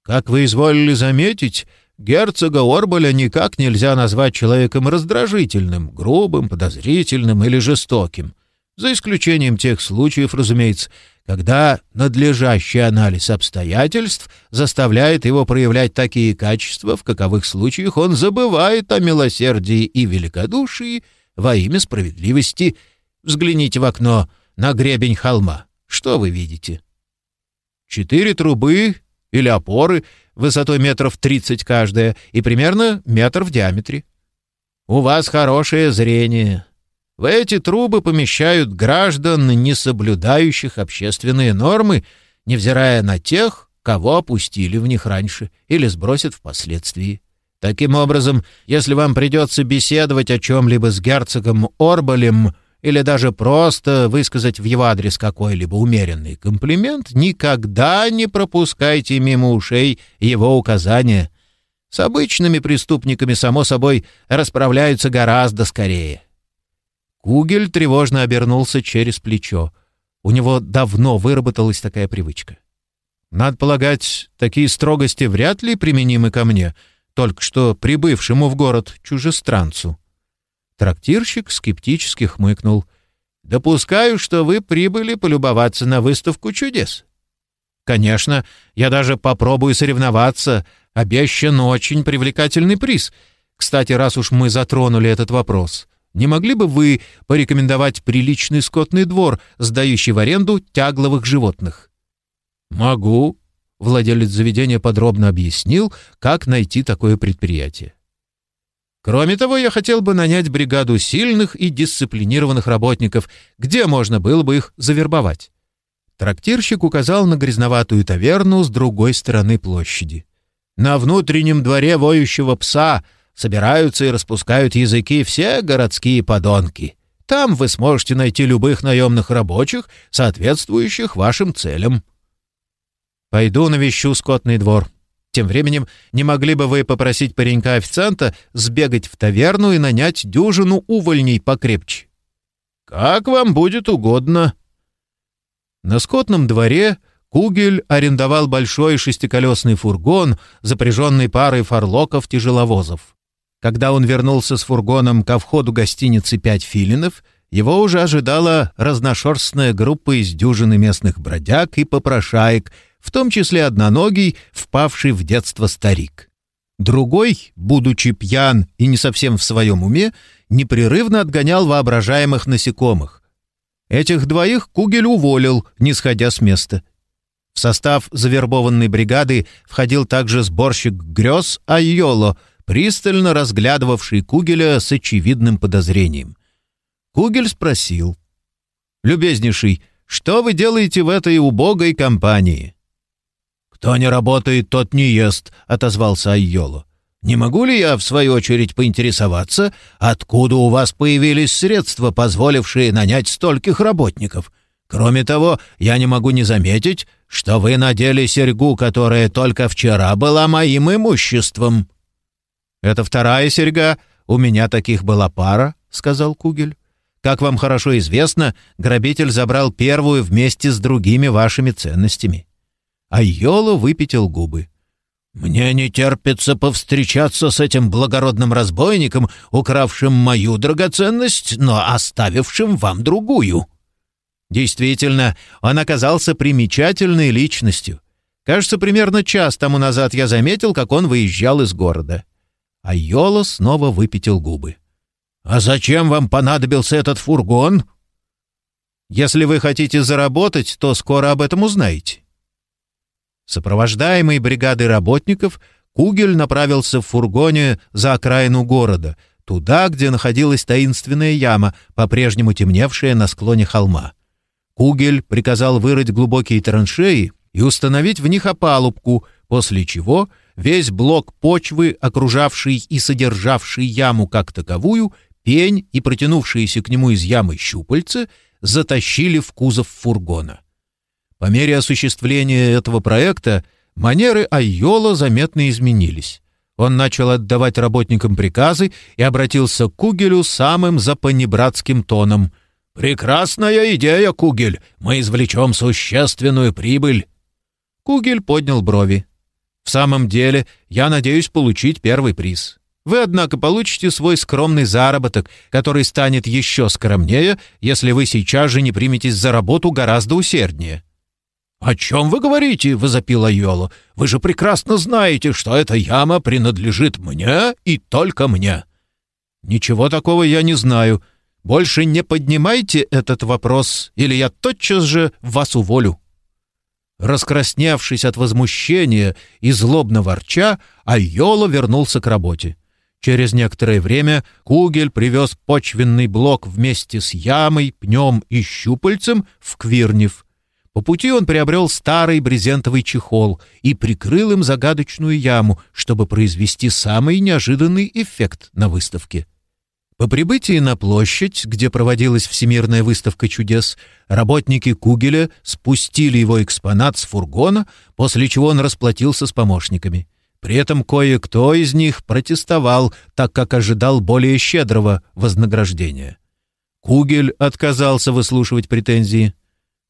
«Как вы изволили заметить, герцога Орбаля никак нельзя назвать человеком раздражительным, грубым, подозрительным или жестоким, за исключением тех случаев, разумеется, когда надлежащий анализ обстоятельств заставляет его проявлять такие качества, в каковых случаях он забывает о милосердии и великодушии во имя справедливости. Взгляните в окно — на гребень холма. Что вы видите? Четыре трубы или опоры высотой метров тридцать каждая и примерно метр в диаметре. У вас хорошее зрение. В эти трубы помещают граждан, не соблюдающих общественные нормы, невзирая на тех, кого опустили в них раньше или сбросят впоследствии. Таким образом, если вам придется беседовать о чем-либо с герцогом Орбалем — или даже просто высказать в его адрес какой-либо умеренный комплимент, никогда не пропускайте мимо ушей его указания. С обычными преступниками, само собой, расправляются гораздо скорее. Кугель тревожно обернулся через плечо. У него давно выработалась такая привычка. Надо полагать, такие строгости вряд ли применимы ко мне, только что прибывшему в город чужестранцу. Трактирщик скептически хмыкнул. «Допускаю, что вы прибыли полюбоваться на выставку чудес». «Конечно, я даже попробую соревноваться. Обещан очень привлекательный приз. Кстати, раз уж мы затронули этот вопрос, не могли бы вы порекомендовать приличный скотный двор, сдающий в аренду тягловых животных?» «Могу. Владелец заведения подробно объяснил, как найти такое предприятие. Кроме того, я хотел бы нанять бригаду сильных и дисциплинированных работников, где можно было бы их завербовать. Трактирщик указал на грязноватую таверну с другой стороны площади. На внутреннем дворе воющего пса собираются и распускают языки все городские подонки. Там вы сможете найти любых наемных рабочих, соответствующих вашим целям. Пойду навещу скотный двор. Тем временем, не могли бы вы попросить паренька-официанта сбегать в таверну и нанять дюжину увольней покрепче? Как вам будет угодно. На скотном дворе Кугель арендовал большой шестиколесный фургон, запряженный парой фарлоков-тяжеловозов. Когда он вернулся с фургоном ко входу гостиницы «Пять филинов», его уже ожидала разношерстная группа из дюжины местных бродяг и попрошаек, в том числе одноногий, впавший в детство старик. Другой, будучи пьян и не совсем в своем уме, непрерывно отгонял воображаемых насекомых. Этих двоих Кугель уволил, не сходя с места. В состав завербованной бригады входил также сборщик грез Айоло, пристально разглядывавший Кугеля с очевидным подозрением. Кугель спросил. «Любезнейший, что вы делаете в этой убогой компании?» «Кто не работает, тот не ест», — отозвался Айоло. «Не могу ли я, в свою очередь, поинтересоваться, откуда у вас появились средства, позволившие нанять стольких работников? Кроме того, я не могу не заметить, что вы надели серьгу, которая только вчера была моим имуществом». «Это вторая серьга. У меня таких была пара», — сказал Кугель. «Как вам хорошо известно, грабитель забрал первую вместе с другими вашими ценностями а Йоло выпятил губы. «Мне не терпится повстречаться с этим благородным разбойником, укравшим мою драгоценность, но оставившим вам другую». Действительно, он оказался примечательной личностью. Кажется, примерно час тому назад я заметил, как он выезжал из города. А Йоло снова выпятил губы. «А зачем вам понадобился этот фургон?» «Если вы хотите заработать, то скоро об этом узнаете. Сопровождаемый бригадой работников, Кугель направился в фургоне за окраину города, туда, где находилась таинственная яма, по-прежнему темневшая на склоне холма. Кугель приказал вырыть глубокие траншеи и установить в них опалубку, после чего весь блок почвы, окружавший и содержавший яму как таковую, пень и протянувшиеся к нему из ямы щупальца, затащили в кузов фургона. По мере осуществления этого проекта манеры Айола заметно изменились. Он начал отдавать работникам приказы и обратился к Кугелю самым запанибратским тоном. «Прекрасная идея, Кугель! Мы извлечем существенную прибыль!» Кугель поднял брови. «В самом деле, я надеюсь получить первый приз. Вы, однако, получите свой скромный заработок, который станет еще скромнее, если вы сейчас же не приметесь за работу гораздо усерднее». «О чем вы говорите?» — возопила Йола. «Вы же прекрасно знаете, что эта яма принадлежит мне и только мне». «Ничего такого я не знаю. Больше не поднимайте этот вопрос, или я тотчас же вас уволю». Раскрасневшись от возмущения и злобно ворча, Айола вернулся к работе. Через некоторое время Кугель привез почвенный блок вместе с ямой, пнем и щупальцем в Квирнев — по пути он приобрел старый брезентовый чехол и прикрыл им загадочную яму, чтобы произвести самый неожиданный эффект на выставке. По прибытии на площадь, где проводилась Всемирная выставка чудес, работники Кугеля спустили его экспонат с фургона, после чего он расплатился с помощниками. При этом кое-кто из них протестовал, так как ожидал более щедрого вознаграждения. Кугель отказался выслушивать претензии.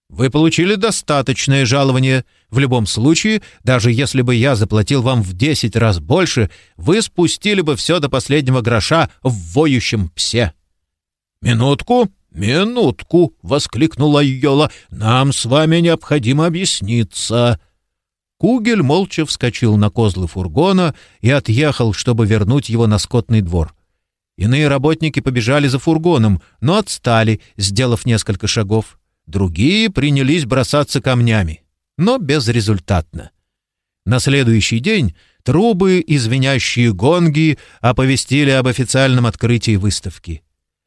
Вы получили достаточное жалование. В любом случае, даже если бы я заплатил вам в десять раз больше, вы спустили бы все до последнего гроша в воющем псе». «Минутку, минутку!» — воскликнула Йола. «Нам с вами необходимо объясниться». Кугель молча вскочил на козлы фургона и отъехал, чтобы вернуть его на скотный двор. Иные работники побежали за фургоном, но отстали, сделав несколько шагов. Другие принялись бросаться камнями, но безрезультатно. На следующий день трубы и звенящие гонги оповестили об официальном открытии выставки.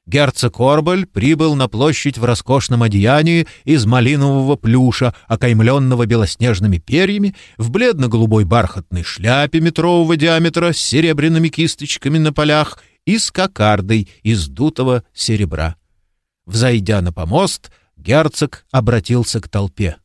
Герцог Орбаль прибыл на площадь в роскошном одеянии из малинового плюша, окаймленного белоснежными перьями, в бледно-голубой бархатной шляпе метрового диаметра с серебряными кисточками на полях и с кокардой из дутого серебра. Взойдя на помост, герцог обратился к толпе.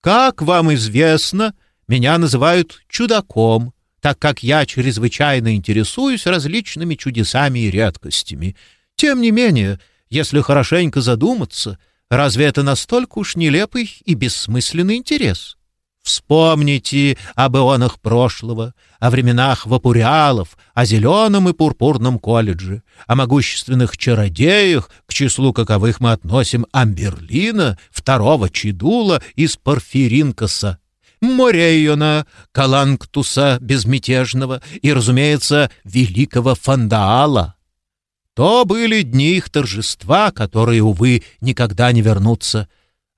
«Как вам известно, меня называют чудаком, так как я чрезвычайно интересуюсь различными чудесами и редкостями. Тем не менее, если хорошенько задуматься, разве это настолько уж нелепый и бессмысленный интерес? Вспомните об ионах прошлого, о временах вапуриалов, о зеленом и пурпурном колледже, о могущественных чародеях, к числу каковых мы относим Амберлина, второго Чедула из Порфиринкаса, Морейона, Каланктуса Безмятежного и, разумеется, великого Фандаала. То были дни их торжества, которые, увы, никогда не вернутся,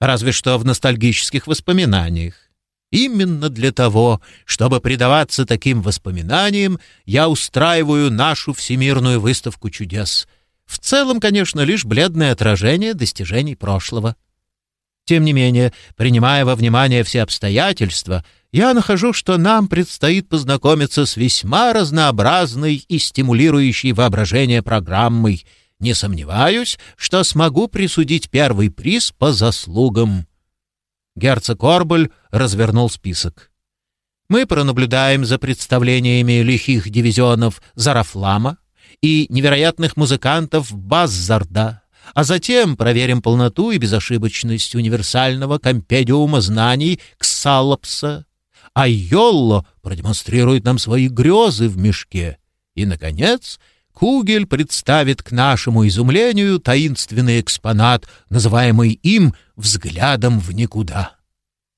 разве что в ностальгических воспоминаниях. Именно для того, чтобы предаваться таким воспоминаниям, я устраиваю нашу всемирную выставку чудес. В целом, конечно, лишь бледное отражение достижений прошлого. Тем не менее, принимая во внимание все обстоятельства, я нахожу, что нам предстоит познакомиться с весьма разнообразной и стимулирующей воображение программой. Не сомневаюсь, что смогу присудить первый приз по заслугам. Герцог Орбель развернул список. Мы пронаблюдаем за представлениями лихих дивизионов Зарафлама и невероятных музыкантов Баззарда, а затем проверим полноту и безошибочность универсального компедиума знаний Ксалопса, а Йолло продемонстрирует нам свои грезы в мешке. И, наконец, Кугель представит к нашему изумлению таинственный экспонат, называемый им «взглядом в никуда».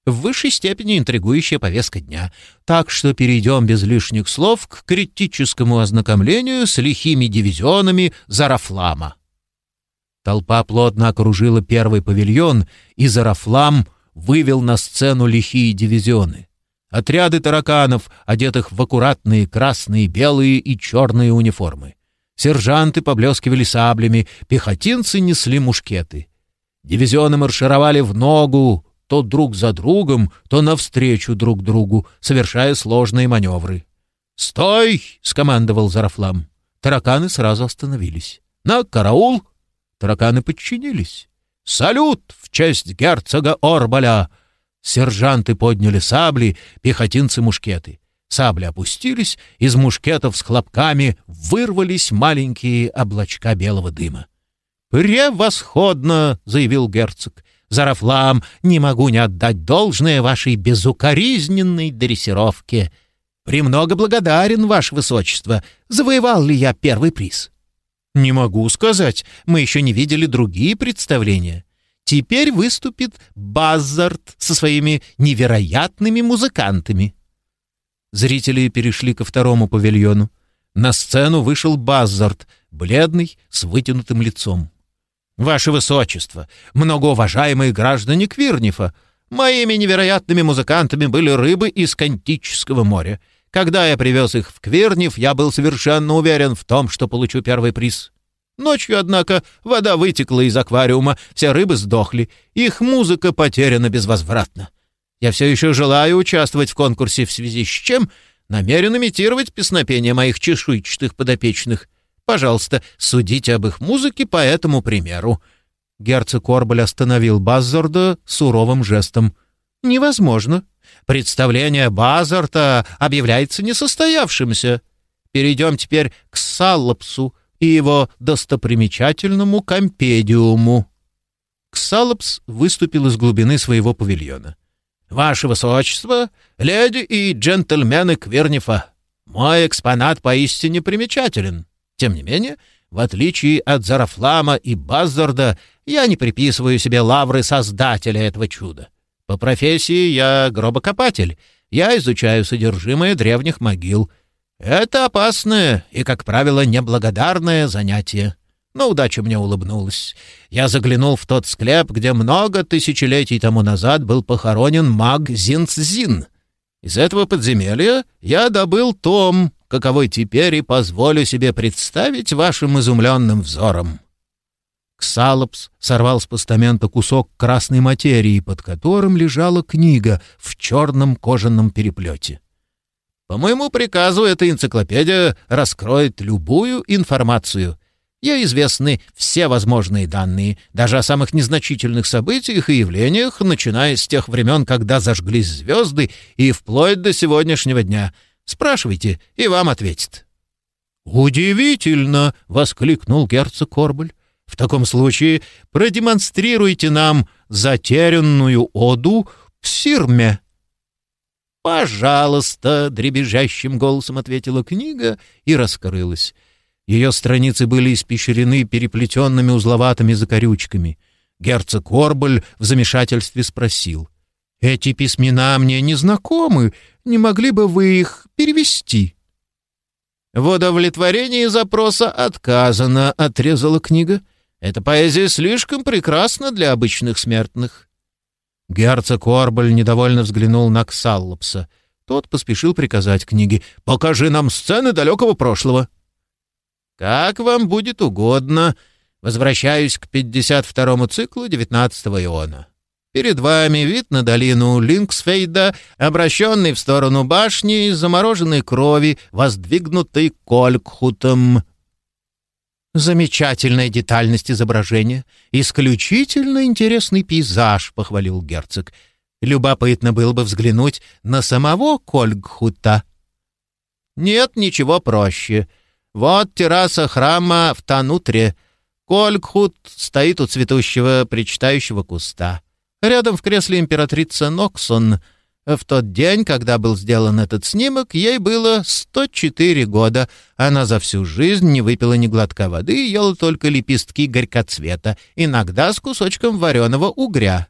В высшей степени интригующая повестка дня, так что перейдем без лишних слов к критическому ознакомлению с лихими дивизионами Зарафлама. Толпа плотно окружила первый павильон, и Зарафлам вывел на сцену лихие дивизионы. Отряды тараканов, одетых в аккуратные красные, белые и черные униформы. Сержанты поблескивали саблями, пехотинцы несли мушкеты. Дивизионы маршировали в ногу, то друг за другом, то навстречу друг другу, совершая сложные маневры. «Стой!» — скомандовал Зарафлам. Тараканы сразу остановились. «На караул!» Тараканы подчинились. «Салют в честь герцога Орбаля!» Сержанты подняли сабли, пехотинцы — мушкеты. Сабли опустились, из мушкетов с хлопками вырвались маленькие облачка белого дыма. «Превосходно!» — заявил герцог. «Зарафлам, не могу не отдать должное вашей безукоризненной дрессировке. Премного благодарен, ваше высочество. Завоевал ли я первый приз?» «Не могу сказать. Мы еще не видели другие представления. Теперь выступит Баззард со своими невероятными музыкантами». Зрители перешли ко второму павильону. На сцену вышел Баззард, бледный, с вытянутым лицом. «Ваше Высочество, многоуважаемые граждане Квирнифа, моими невероятными музыкантами были рыбы из Кантического моря. Когда я привез их в Квирнев, я был совершенно уверен в том, что получу первый приз. Ночью, однако, вода вытекла из аквариума, все рыбы сдохли, их музыка потеряна безвозвратно. Я все еще желаю участвовать в конкурсе, в связи с чем намерен имитировать песнопение моих чешуйчатых подопечных. Пожалуйста, судите об их музыке по этому примеру». Герцог Корбаль остановил Баззарда суровым жестом. «Невозможно. Представление Базарта объявляется несостоявшимся. Перейдем теперь к Саллопсу и его достопримечательному компедиуму. Ксалопс выступил из глубины своего павильона. «Ваше Высочество, леди и джентльмены Квернифа, мой экспонат поистине примечателен. Тем не менее, в отличие от Зарафлама и Баззарда, я не приписываю себе лавры создателя этого чуда. По профессии я гробокопатель. Я изучаю содержимое древних могил. Это опасное и, как правило, неблагодарное занятие. Но удача мне улыбнулась. Я заглянул в тот склеп, где много тысячелетий тому назад был похоронен маг Зинцзин. Из этого подземелья я добыл том, каковой теперь и позволю себе представить вашим изумленным взором. Ксалопс сорвал с постамента кусок красной материи, под которым лежала книга в черном кожаном переплете. По моему приказу эта энциклопедия раскроет любую информацию. Ей известны все возможные данные, даже о самых незначительных событиях и явлениях, начиная с тех времен, когда зажглись звезды, и вплоть до сегодняшнего дня. Спрашивайте, и вам ответит. «Удивительно!» — воскликнул герцог Корбель. «В таком случае продемонстрируйте нам затерянную оду Псирме». «Пожалуйста», — дребезжащим голосом ответила книга и раскрылась. Ее страницы были испещрены переплетенными узловатыми закорючками. Герцог Орбель в замешательстве спросил. «Эти письмена мне не знакомы. Не могли бы вы их перевести?» «В удовлетворении запроса отказано», — отрезала книга. «Эта поэзия слишком прекрасна для обычных смертных». Герцог Орбель недовольно взглянул на Ксаллопса. Тот поспешил приказать книге «Покажи нам сцены далекого прошлого». «Как вам будет угодно. Возвращаюсь к 52-му циклу 19-го иона. Перед вами вид на долину Линксфейда, обращенный в сторону башни из замороженной крови, воздвигнутой Колькхутом». «Замечательная детальность изображения. Исключительно интересный пейзаж», — похвалил герцог. «Любопытно было бы взглянуть на самого Кольгхута». «Нет ничего проще. Вот терраса храма в Танутре. Кольгхут стоит у цветущего причитающего куста. Рядом в кресле императрица Ноксон — в тот день, когда был сделан этот снимок, ей было 104 года. Она за всю жизнь не выпила ни глотка воды и ела только лепестки горькоцвета, иногда с кусочком вареного угря.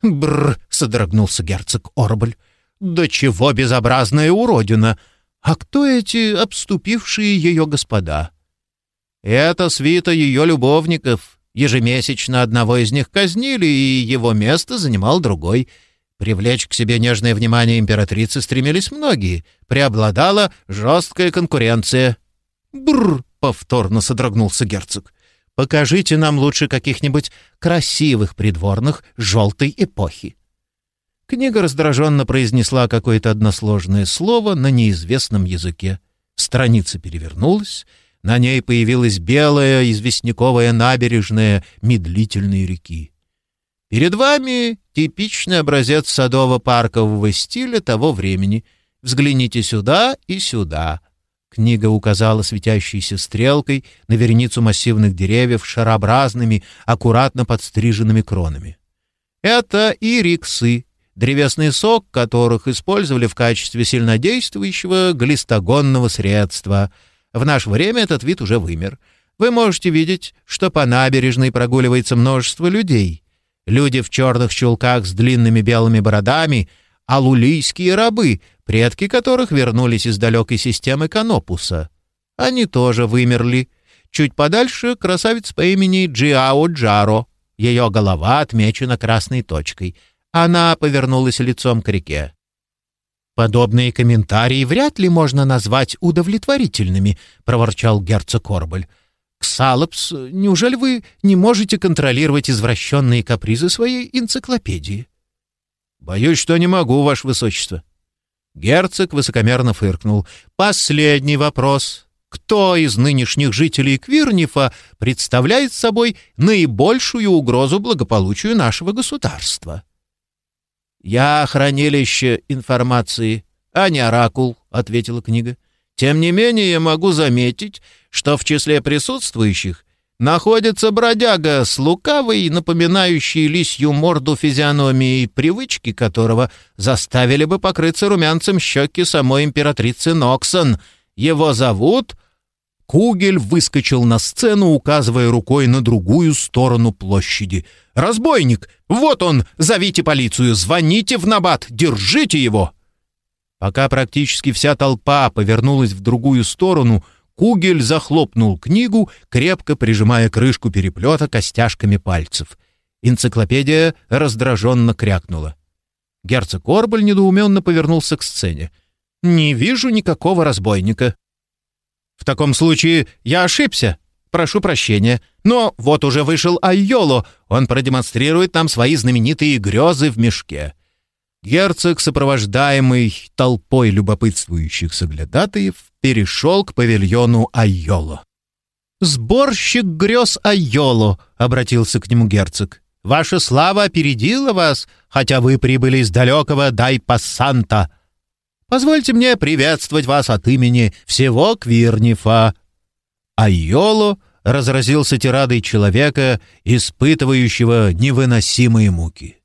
«Бррр!» — содрогнулся герцог Орбль. «Да чего безобразная уродина! А кто эти обступившие ее господа?» «Это свита ее любовников. Ежемесячно одного из них казнили, и его место занимал другой». Привлечь к себе нежное внимание императрицы стремились многие. Преобладала жесткая конкуренция. «Бррр!» — повторно содрогнулся герцог. «Покажите нам лучше каких-нибудь красивых придворных желтой эпохи». Книга раздраженно произнесла какое-то односложное слово на неизвестном языке. Страница перевернулась, на ней появилась белая известняковая набережная медлительной реки. Перед вами типичный образец садово-паркового стиля того времени. Взгляните сюда и сюда. Книга указала светящейся стрелкой на вереницу массивных деревьев шарообразными, аккуратно подстриженными кронами. Это ириксы, древесный сок которых использовали в качестве сильнодействующего глистогонного средства. В наше время этот вид уже вымер. Вы можете видеть, что по набережной прогуливается множество людей — Люди в черных чулках с длинными белыми бородами — алулийские рабы, предки которых вернулись из далекой системы Канопуса. Они тоже вымерли. Чуть подальше красавец по имени Джиао Джаро. Ее голова отмечена красной точкой. Она повернулась лицом к реке. «Подобные комментарии вряд ли можно назвать удовлетворительными», — проворчал герцог Корбель. Ксалопс, неужели вы не можете контролировать извращенные капризы своей энциклопедии? Боюсь, что не могу, ваше высочество. Герцог высокомерно фыркнул. Последний вопрос. Кто из нынешних жителей Квирнифа представляет собой наибольшую угрозу благополучию нашего государства? «Я хранилище информации, а не оракул», — ответила книга. «Тем не менее, я могу заметить, что в числе присутствующих находится бродяга с лукавой, напоминающей лисью морду физиономией, привычки которого заставили бы покрыться румянцем щеки самой императрицы Ноксон. Его зовут... Кугель выскочил на сцену, указывая рукой на другую сторону площади. «Разбойник! Вот он! Зовите полицию! Звоните в набат! Держите его!» Пока практически вся толпа повернулась в другую сторону — Кугель захлопнул книгу, крепко прижимая крышку переплета костяшками пальцев. Энциклопедия раздраженно крякнула. Герцог Корбель недоуменно повернулся к сцене. «Не вижу никакого разбойника». «В таком случае я ошибся. Прошу прощения. Но вот уже вышел Айоло. Он продемонстрирует нам свои знаменитые грезы в мешке». Герцог, сопровождаемый толпой любопытствующих соглядатаев, перешел к павильону Айоло. «Сборщик грез Айоло», — обратился к нему герцог. «Ваша слава опередила вас, хотя вы прибыли из далекого Дай-Пассанта. Позвольте мне приветствовать вас от имени всего Квирнифа». Айоло разразился тирадой человека, испытывающего невыносимые муки.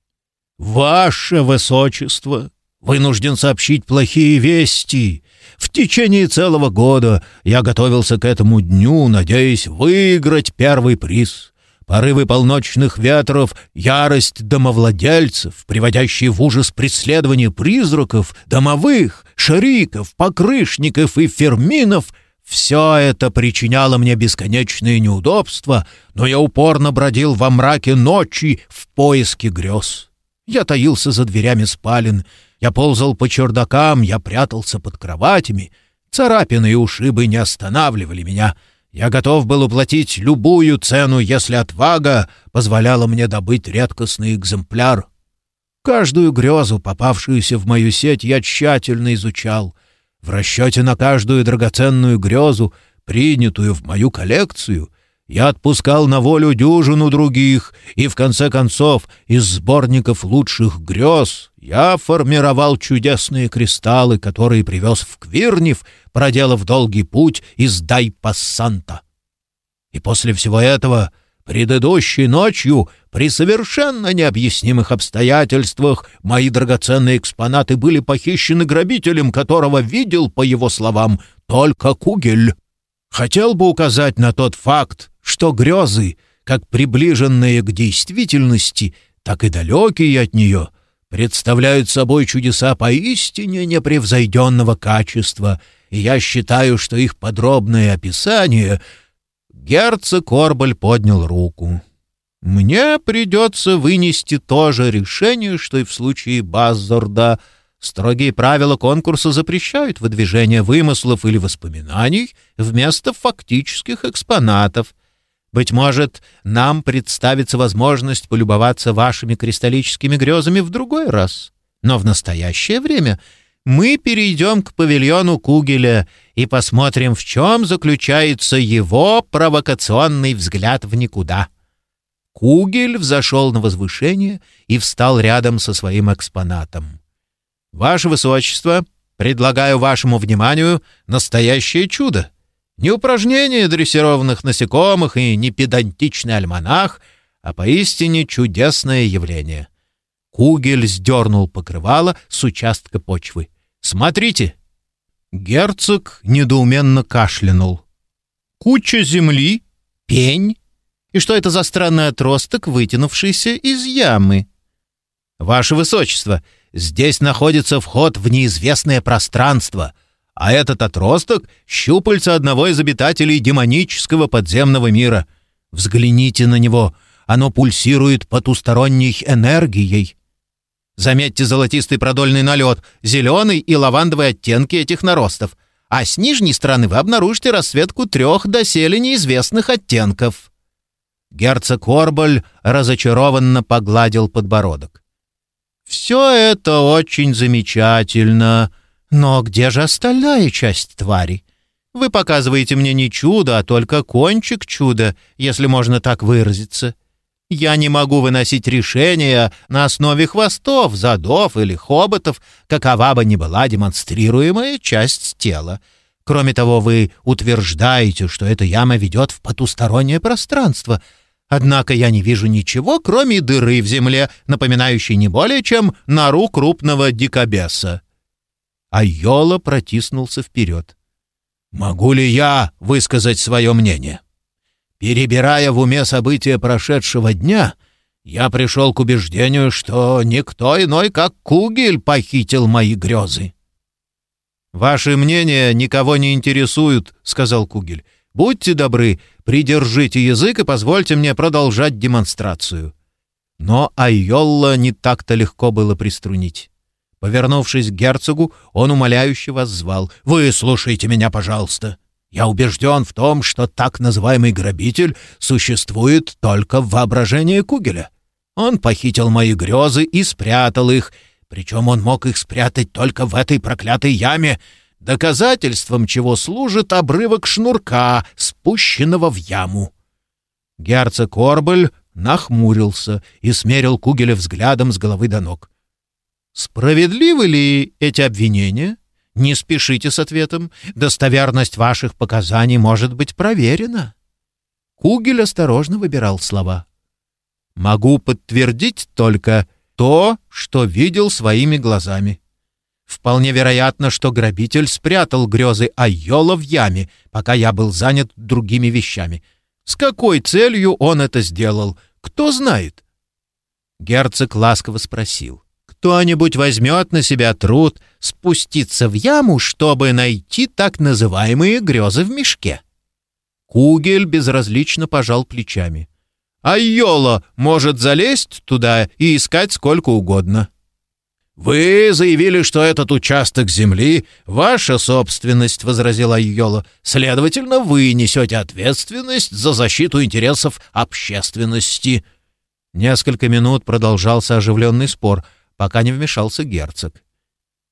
«Ваше Высочество, вынужден сообщить плохие вести. В течение целого года я готовился к этому дню, надеясь выиграть первый приз. Порывы полночных ветров, ярость домовладельцев, приводящие в ужас преследование призраков, домовых, шариков, покрышников и ферминов — все это причиняло мне бесконечные неудобства, но я упорно бродил во мраке ночи в поиске грез. Я таился за дверями спален, я ползал по чердакам, я прятался под кроватями. Царапины и ушибы не останавливали меня. Я готов был уплатить любую цену, если отвага позволяла мне добыть редкостный экземпляр. Каждую грезу, попавшуюся в мою сеть, я тщательно изучал. В расчете на каждую драгоценную грезу, принятую в мою коллекцию, я отпускал на волю дюжину других, и в конце концов из сборников лучших грез я формировал чудесные кристаллы, которые привез в Квирнев, проделав долгий путь из Дай-Пассанта. И после всего этого, предыдущей ночью, при совершенно необъяснимых обстоятельствах, мои драгоценные экспонаты были похищены грабителем, которого видел, по его словам, только Кугель. Хотел бы указать на тот факт, что грезы, как приближенные к действительности, так и далекие от нее, представляют собой чудеса поистине непревзойденного качества, и я считаю, что их подробное описание... Герцог Корбаль поднял руку. «Мне придется вынести то же решение, что и в случае Баззорда», Строгие правила конкурса запрещают выдвижение вымыслов или воспоминаний вместо фактических экспонатов. Быть может, нам представится возможность полюбоваться вашими кристаллическими грезами в другой раз. Но в настоящее время мы перейдем к павильону Кугеля и посмотрим, в чем заключается его провокационный взгляд в никуда. Кугель взошел на возвышение и встал рядом со своим экспонатом. «Ваше Высочество, предлагаю вашему вниманию настоящее чудо. Не упражнение дрессированных насекомых и не педантичный альманах, а поистине чудесное явление». Кугель сдернул покрывало с участка почвы. «Смотрите!» Герцог недоуменно кашлянул. «Куча земли, пень. И что это за странный отросток, вытянувшийся из ямы?» «Ваше Высочество, Здесь находится вход в неизвестное пространство, а этот отросток — щупальца одного из обитателей демонического подземного мира. Взгляните на него, оно пульсирует потусторонней энергией. Заметьте золотистый продольный налет, зеленый и лавандовый оттенки этих наростов, а с нижней стороны вы обнаружите расцветку трех доселе неизвестных оттенков. Герцог Орбаль разочарованно погладил подбородок. Все это очень замечательно, но где же остальная часть твари? Вы показываете мне не чудо, а только кончик чуда, если можно так выразиться. Я не могу выносить решения на основе хвостов, задов или хоботов, какова бы ни была демонстрируемая часть тела. Кроме того, вы утверждаете, что эта яма ведет в потустороннее пространство — Однако я не вижу ничего, кроме дыры в земле, напоминающей не более чем нору крупного дикобеса. А Йола протиснулся вперед. «Могу ли я высказать свое мнение?» Перебирая в уме события прошедшего дня, я пришел к убеждению, что никто иной, как Кугель, похитил мои грезы. «Ваши мнения никого не интересуют», — сказал Кугель. «Будьте добры, Придержите язык и позвольте мне продолжать демонстрацию». Но Айолла не так-то легко было приструнить. Повернувшись к герцогу, он умоляюще воззвал. «Вы слушайте меня, пожалуйста. Я убежден в том, что так называемый грабитель существует только в воображении Кугеля. Он похитил мои грезы и спрятал их, причем он мог их спрятать только в этой проклятой яме, доказательством чего служит обрывок шнурка, спущенного в яму». Герцог Орбель нахмурился и смерил Кугеля взглядом с головы до ног. Справедливы ли эти обвинения? Не спешите с ответом. Достоверность ваших показаний может быть проверена. Кугель осторожно выбирал слова. Могу подтвердить только то, что видел своими глазами. Вполне вероятно, что грабитель спрятал грезы Айола в яме, пока я был занят другими вещами. С какой целью он это сделал, кто знает? Герцог ласково спросил кто-нибудь возьмет на себя труд спуститься в яму, чтобы найти так называемые грезы в мешке. Кугель безразлично пожал плечами. А Йола может залезть туда и искать сколько угодно. «Вы заявили, что этот участок земли — ваша собственность», — возразила Йола. «Следовательно, вы несете ответственность за защиту интересов общественности». Несколько минут продолжался оживленный спор — пока не вмешался герцог.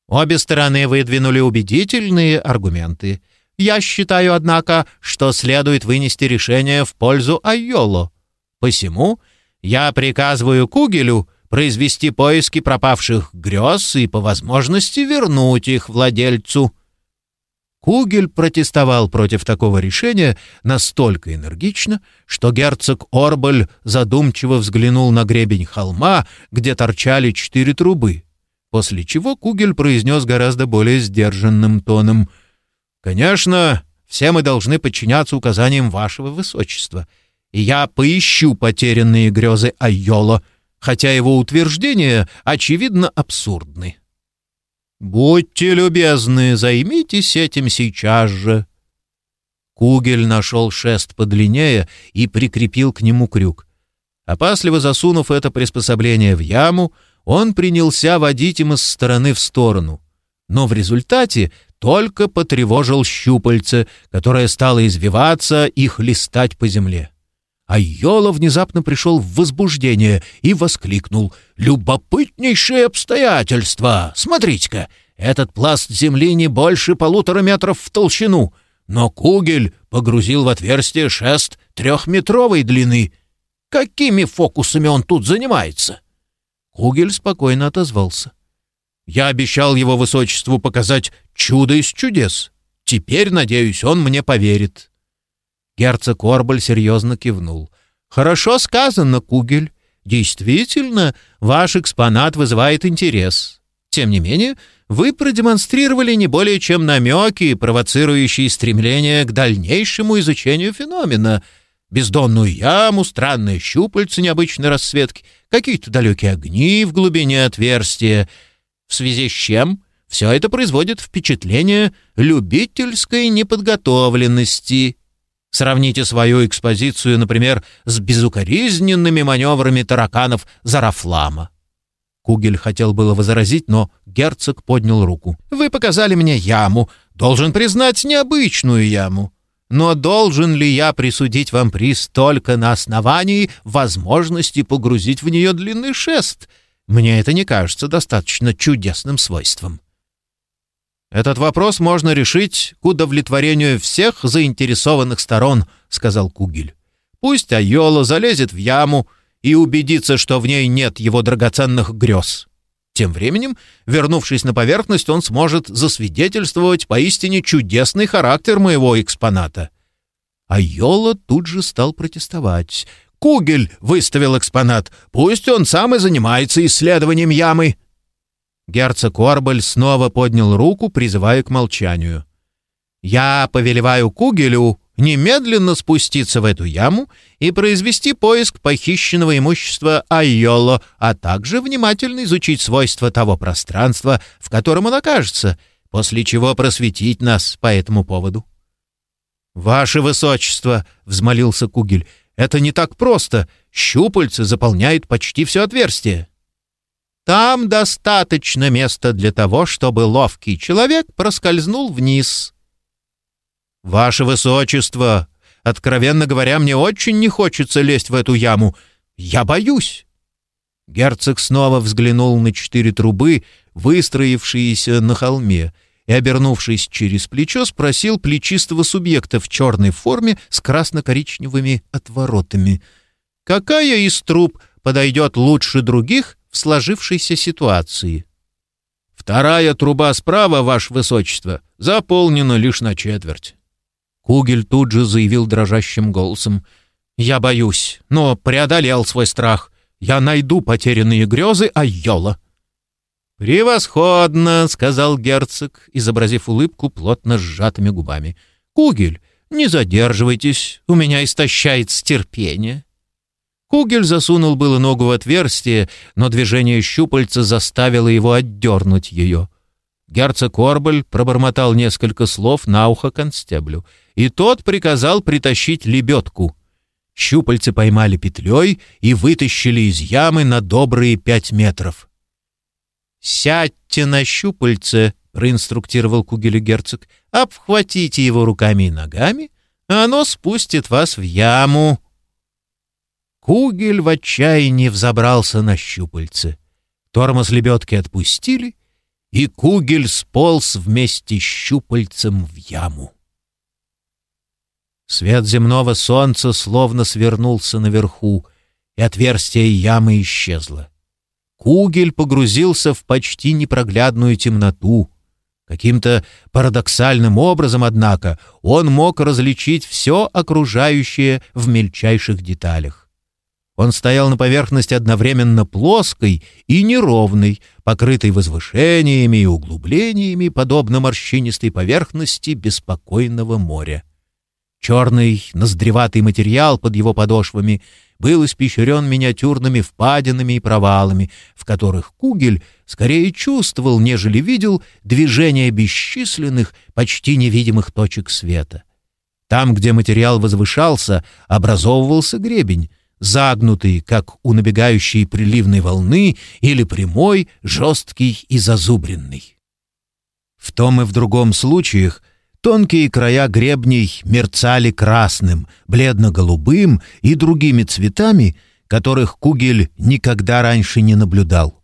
Обе стороны выдвинули убедительные аргументы. Я считаю, однако, что следует вынести решение в пользу Айоло. Посему я приказываю Кугелю произвести поиски пропавших грез и, по возможности, вернуть их владельцу. Кугель протестовал против такого решения настолько энергично, что герцог Орбель задумчиво взглянул на гребень холма, где торчали четыре трубы, после чего Кугель произнес гораздо более сдержанным тоном. «Конечно, все мы должны подчиняться указаниям вашего высочества, и я поищу потерянные грезы Айоло, хотя его утверждения, очевидно, абсурдны». «Будьте любезны, займитесь этим сейчас же». Кугель нашел шест подлиннее и прикрепил к нему крюк. Опасливо засунув это приспособление в яму, он принялся водить им из стороны в сторону. Но в результате только потревожил щупальце, которое стало извиваться и хлестать по земле. А Йола внезапно пришел в возбуждение и воскликнул «Любопытнейшее обстоятельство! Смотрите-ка, этот пласт земли не больше полутора метров в толщину, но Кугель погрузил в отверстие шест трехметровой длины. Какими фокусами он тут занимается?» Кугель спокойно отозвался. «Я обещал его высочеству показать чудо из чудес. Теперь, надеюсь, он мне поверит». Герцог Орбаль серьезно кивнул. «Хорошо сказано, Кугель. Действительно, ваш экспонат вызывает интерес. Тем не менее, вы продемонстрировали не более чем намеки, провоцирующие стремление к дальнейшему изучению феномена. Бездонную яму, странные щупальца необычной расцветки, какие-то далекие огни в глубине отверстия. В связи с чем все это производит впечатление любительской неподготовленности Сравните свою экспозицию, например, с безукоризненными маневрами тараканов Зарафлама. Кугель хотел было возразить, но герцог поднял руку. «Вы показали мне яму. Должен признать, необычную яму. Но должен ли я присудить вам приз только на основании возможности погрузить в нее длинный шест? Мне это не кажется достаточно чудесным свойством». «Этот вопрос можно решить к удовлетворению всех заинтересованных сторон», — сказал Кугель. «Пусть Айола залезет в яму и убедится, что в ней нет его драгоценных грез. Тем временем, вернувшись на поверхность, он сможет засвидетельствовать поистине чудесный характер моего экспоната». Айола тут же стал протестовать. «Кугель выставил экспонат. Пусть он сам и занимается исследованием ямы». Герцог Орбель снова поднял руку, призывая к молчанию. «Я повелеваю Кугелю немедленно спуститься в эту яму и произвести поиск похищенного имущества Айоло, а также внимательно изучить свойства того пространства, в котором он окажется, после чего просветить нас по этому поводу». «Ваше Высочество!» — взмолился Кугель. «Это не так просто. Щупальце заполняет почти все отверстие». Там достаточно места для того, чтобы ловкий человек проскользнул вниз. «Ваше Высочество, откровенно говоря, мне очень не хочется лезть в эту яму. Я боюсь». Герцог снова взглянул на четыре трубы, выстроившиеся на холме, и, обернувшись через плечо, спросил плечистого субъекта в черной форме с красно-коричневыми отворотами. «Какая из труб подойдет лучше других в сложившейся ситуации?» «Вторая труба справа, Ваше Высочество, заполнена лишь на четверть». Кугель тут же заявил дрожащим голосом. «Я боюсь, но преодолел свой страх. Я найду потерянные грезы Айола». «Превосходно!» — сказал герцог, изобразив улыбку плотно сжатыми губами. «Кугель, не задерживайтесь, у меня истощается терпение». Кугель засунул было ногу в отверстие, но движение щупальца заставило его отдернуть ее. Герцог Орбель пробормотал несколько слов на ухо констеблю, и тот приказал притащить лебедку. Щупальцы поймали петлей и вытащили из ямы на добрые пять метров. «Сядьте на щупальце», — проинструктировал Кугелю герцог, «обхватите его руками и ногами, а оно спустит вас в яму». Кугель в отчаянии взобрался на щупальце. Тормоз лебедки отпустили, и Кугель сполз вместе с щупальцем в яму. Свет земного солнца словно свернулся наверху, и отверстие ямы исчезло. Кугель погрузился в почти непроглядную темноту. Каким-то парадоксальным образом, однако, он мог различить все окружающее в мельчайших деталях. Он стоял на поверхности одновременно плоской и неровной, покрытой возвышениями и углублениями, подобно морщинистой поверхности беспокойного моря. Черный, ноздреватый материал под его подошвами был испещрен миниатюрными впадинами и провалами, в которых Кугель скорее чувствовал, нежели видел, движение бесчисленных, почти невидимых точек света. Там, где материал возвышался, образовывался гребень, загнутый, как у набегающей приливной волны, или прямой, жесткий и зазубренный. В том и в другом случаях тонкие края гребней мерцали красным, бледно-голубым и другими цветами, которых Кугель никогда раньше не наблюдал.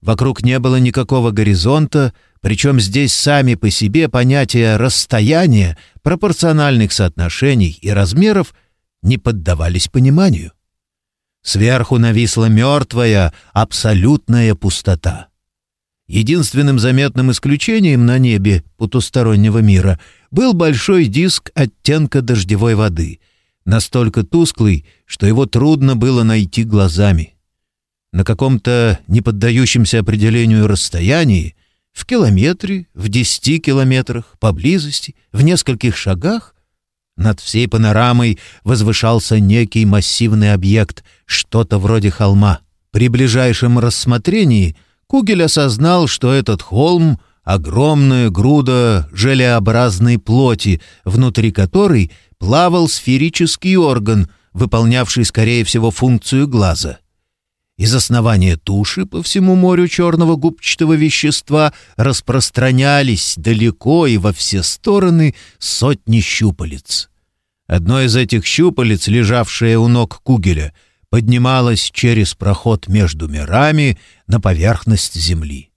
Вокруг не было никакого горизонта, причем здесь сами по себе понятия расстояния, пропорциональных соотношений и размеров не поддавались пониманию. Сверху нависла мертвая, абсолютная пустота. Единственным заметным исключением на небе потустороннего мира был большой диск оттенка дождевой воды, настолько тусклый, что его трудно было найти глазами. На каком-то неподдающемся определению расстоянии, в километре, в десяти километрах, поблизости, в нескольких шагах, над всей панорамой возвышался некий массивный объект, что-то вроде холма. При ближайшем рассмотрении Кугель осознал, что этот холм — огромная груда желеобразной плоти, внутри которой плавал сферический орган, выполнявший, скорее всего, функцию глаза. Из основания туши по всему морю черного губчатого вещества распространялись далеко и во все стороны сотни щупалец. Одно из этих щупалец, лежавшее у ног Кугеля, поднималось через проход между мирами на поверхность земли.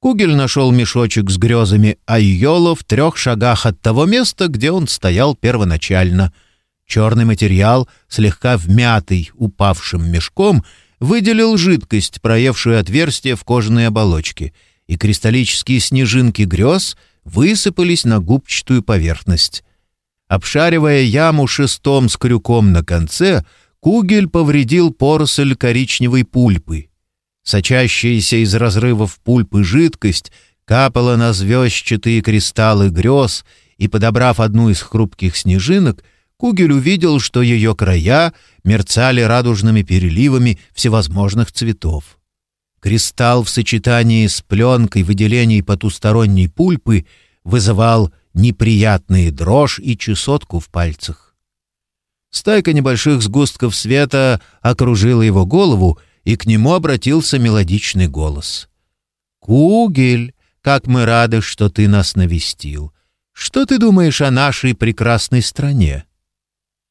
Кугель нашел мешочек с грезами Айола в трех шагах от того места, где он стоял первоначально. Черный материал, слегка вмятый упавшим мешком, выделил жидкость, проевшую отверстие в кожаной оболочке, и кристаллические снежинки грез высыпались на губчатую поверхность. Обшаривая яму шестом с крюком на конце, Кугель повредил поросль коричневой пульпы. Сочащаяся из разрывов пульпы жидкость капала на звездчатые кристаллы грез, и, подобрав одну из хрупких снежинок, Кугель увидел, что ее края мерцали радужными переливами всевозможных цветов. Кристалл в сочетании с пленкой выделений потусторонней пульпы вызывал неприятные дрожь и чесотку в пальцах. Стайка небольших сгустков света окружила его голову, и к нему обратился мелодичный голос. «Кугель, как мы рады, что ты нас навестил. Что ты думаешь о нашей прекрасной стране?»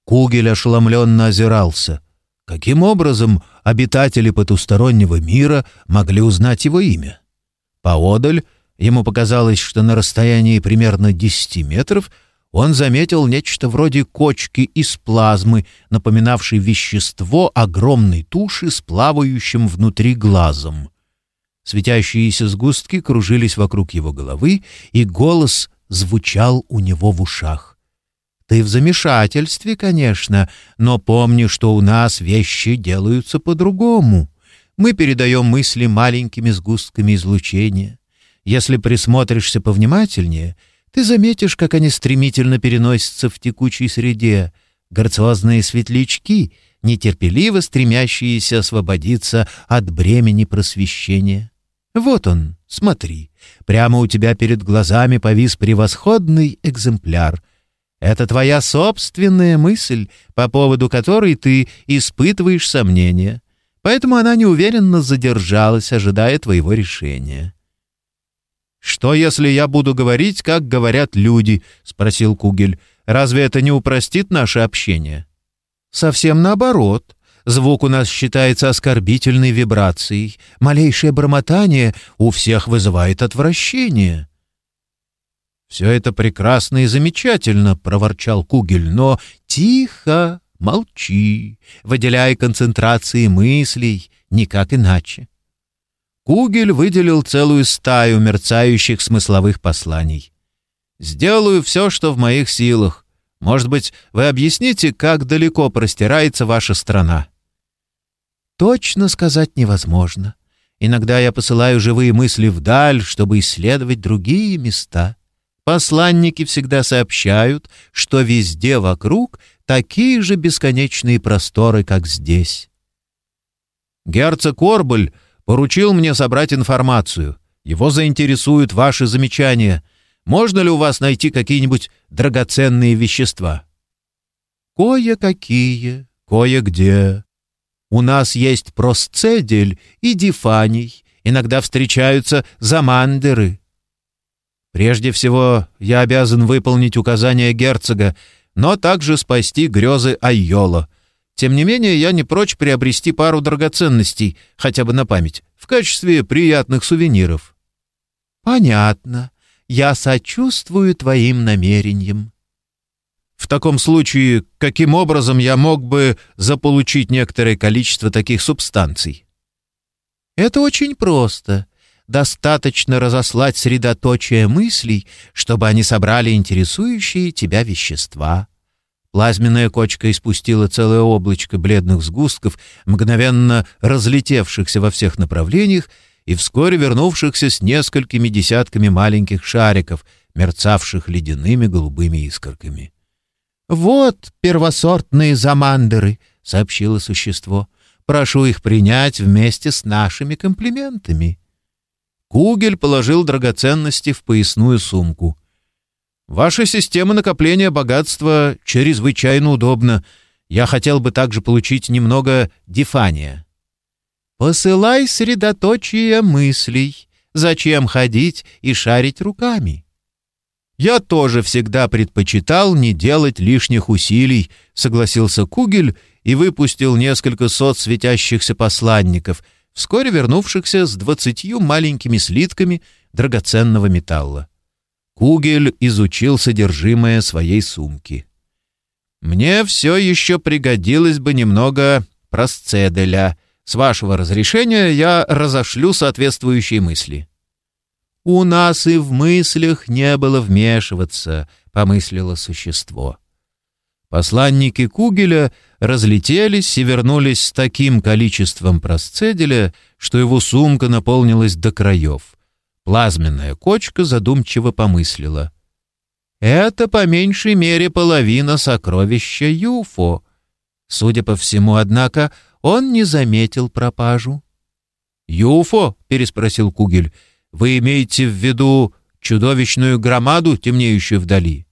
Кугель ошеломленно озирался. Каким образом обитатели потустороннего мира могли узнать его имя? Поодаль ему показалось, что на расстоянии примерно десяти метров он заметил нечто вроде кочки из плазмы, напоминавшей вещество огромной туши с плавающим внутри глазом. Светящиеся сгустки кружились вокруг его головы, и голос звучал у него в ушах. «Ты в замешательстве, конечно, но помни, что у нас вещи делаются по-другому. Мы передаем мысли маленькими сгустками излучения. Если присмотришься повнимательнее, ты заметишь, как они стремительно переносятся в текучей среде, грациозные светлячки, нетерпеливо стремящиеся освободиться от бремени просвещения. Вот он, смотри. Прямо у тебя перед глазами повис превосходный экземпляр. Это твоя собственная мысль, по поводу которой ты испытываешь сомнения. Поэтому она неуверенно задержалась, ожидая твоего решения. «Что, если я буду говорить, как говорят люди?» — спросил Кугель. «Разве это не упростит наше общение?» «Совсем наоборот. Звук у нас считается оскорбительной вибрацией. Малейшее бормотание у всех вызывает отвращение». «Все это прекрасно и замечательно», — проворчал Кугель, «но тихо, молчи, выделяй концентрации мыслей, никак иначе». Кугель выделил целую стаю мерцающих смысловых посланий. «Сделаю все, что в моих силах. Может быть, вы объясните, как далеко простирается ваша страна?» Точно сказать невозможно. Иногда я посылаю живые мысли вдаль, чтобы исследовать другие места. Посланники всегда сообщают, что везде вокруг такие же бесконечные просторы, как здесь. Герцог Орбель поручил мне собрать информацию. Его заинтересуют ваши замечания. Можно ли у вас найти какие-нибудь драгоценные вещества? Кое-какие, кое-где. У нас есть просцедель и дифаний, иногда встречаются замандеры. Прежде всего, я обязан выполнить указания герцога, но также спасти грезы Айола. Тем не менее, я не прочь приобрести пару драгоценностей, хотя бы на память, в качестве приятных сувениров. Понятно. Я сочувствую твоим намерениям. В таком случае, каким образом я мог бы заполучить некоторое количество таких субстанций? Это очень просто. Достаточно разослать средоточие мыслей, чтобы они собрали интересующие тебя вещества. Плазменная кочка испустила целое облачко бледных сгустков, мгновенно разлетевшихся во всех направлениях и вскоре вернувшихся с несколькими десятками маленьких шариков, мерцавших ледяными голубыми искорками. «Вот первосортные замандеры», — сообщило существо. «Прошу их принять вместе с нашими комплиментами». Кугель положил драгоценности в поясную сумку. «Ваша система накопления богатства чрезвычайно удобна. Я хотел бы также получить немного дифания». «Посылай средоточие мыслей. Зачем ходить и шарить руками?» «Я тоже всегда предпочитал не делать лишних усилий», — согласился Кугель и выпустил несколько сот светящихся посланников, вскоре вернувшихся с двадцатью маленькими слитками драгоценного металла. Кугель изучил содержимое своей сумки. «Мне все еще пригодилось бы немного просцеделя. С вашего разрешения я разошлю соответствующие мысли». «У нас и в мыслях не было вмешиваться», — помыслило существо. Посланники Кугеля разлетелись и вернулись с таким количеством просцеделя, что его сумка наполнилась до краев. Плазменная кочка задумчиво помыслила. «Это по меньшей мере половина сокровища Юфо». Судя по всему, однако, он не заметил пропажу. «Юфо?» — переспросил Кугель. Вы имеете в виду чудовищную громаду, темнеющую вдали?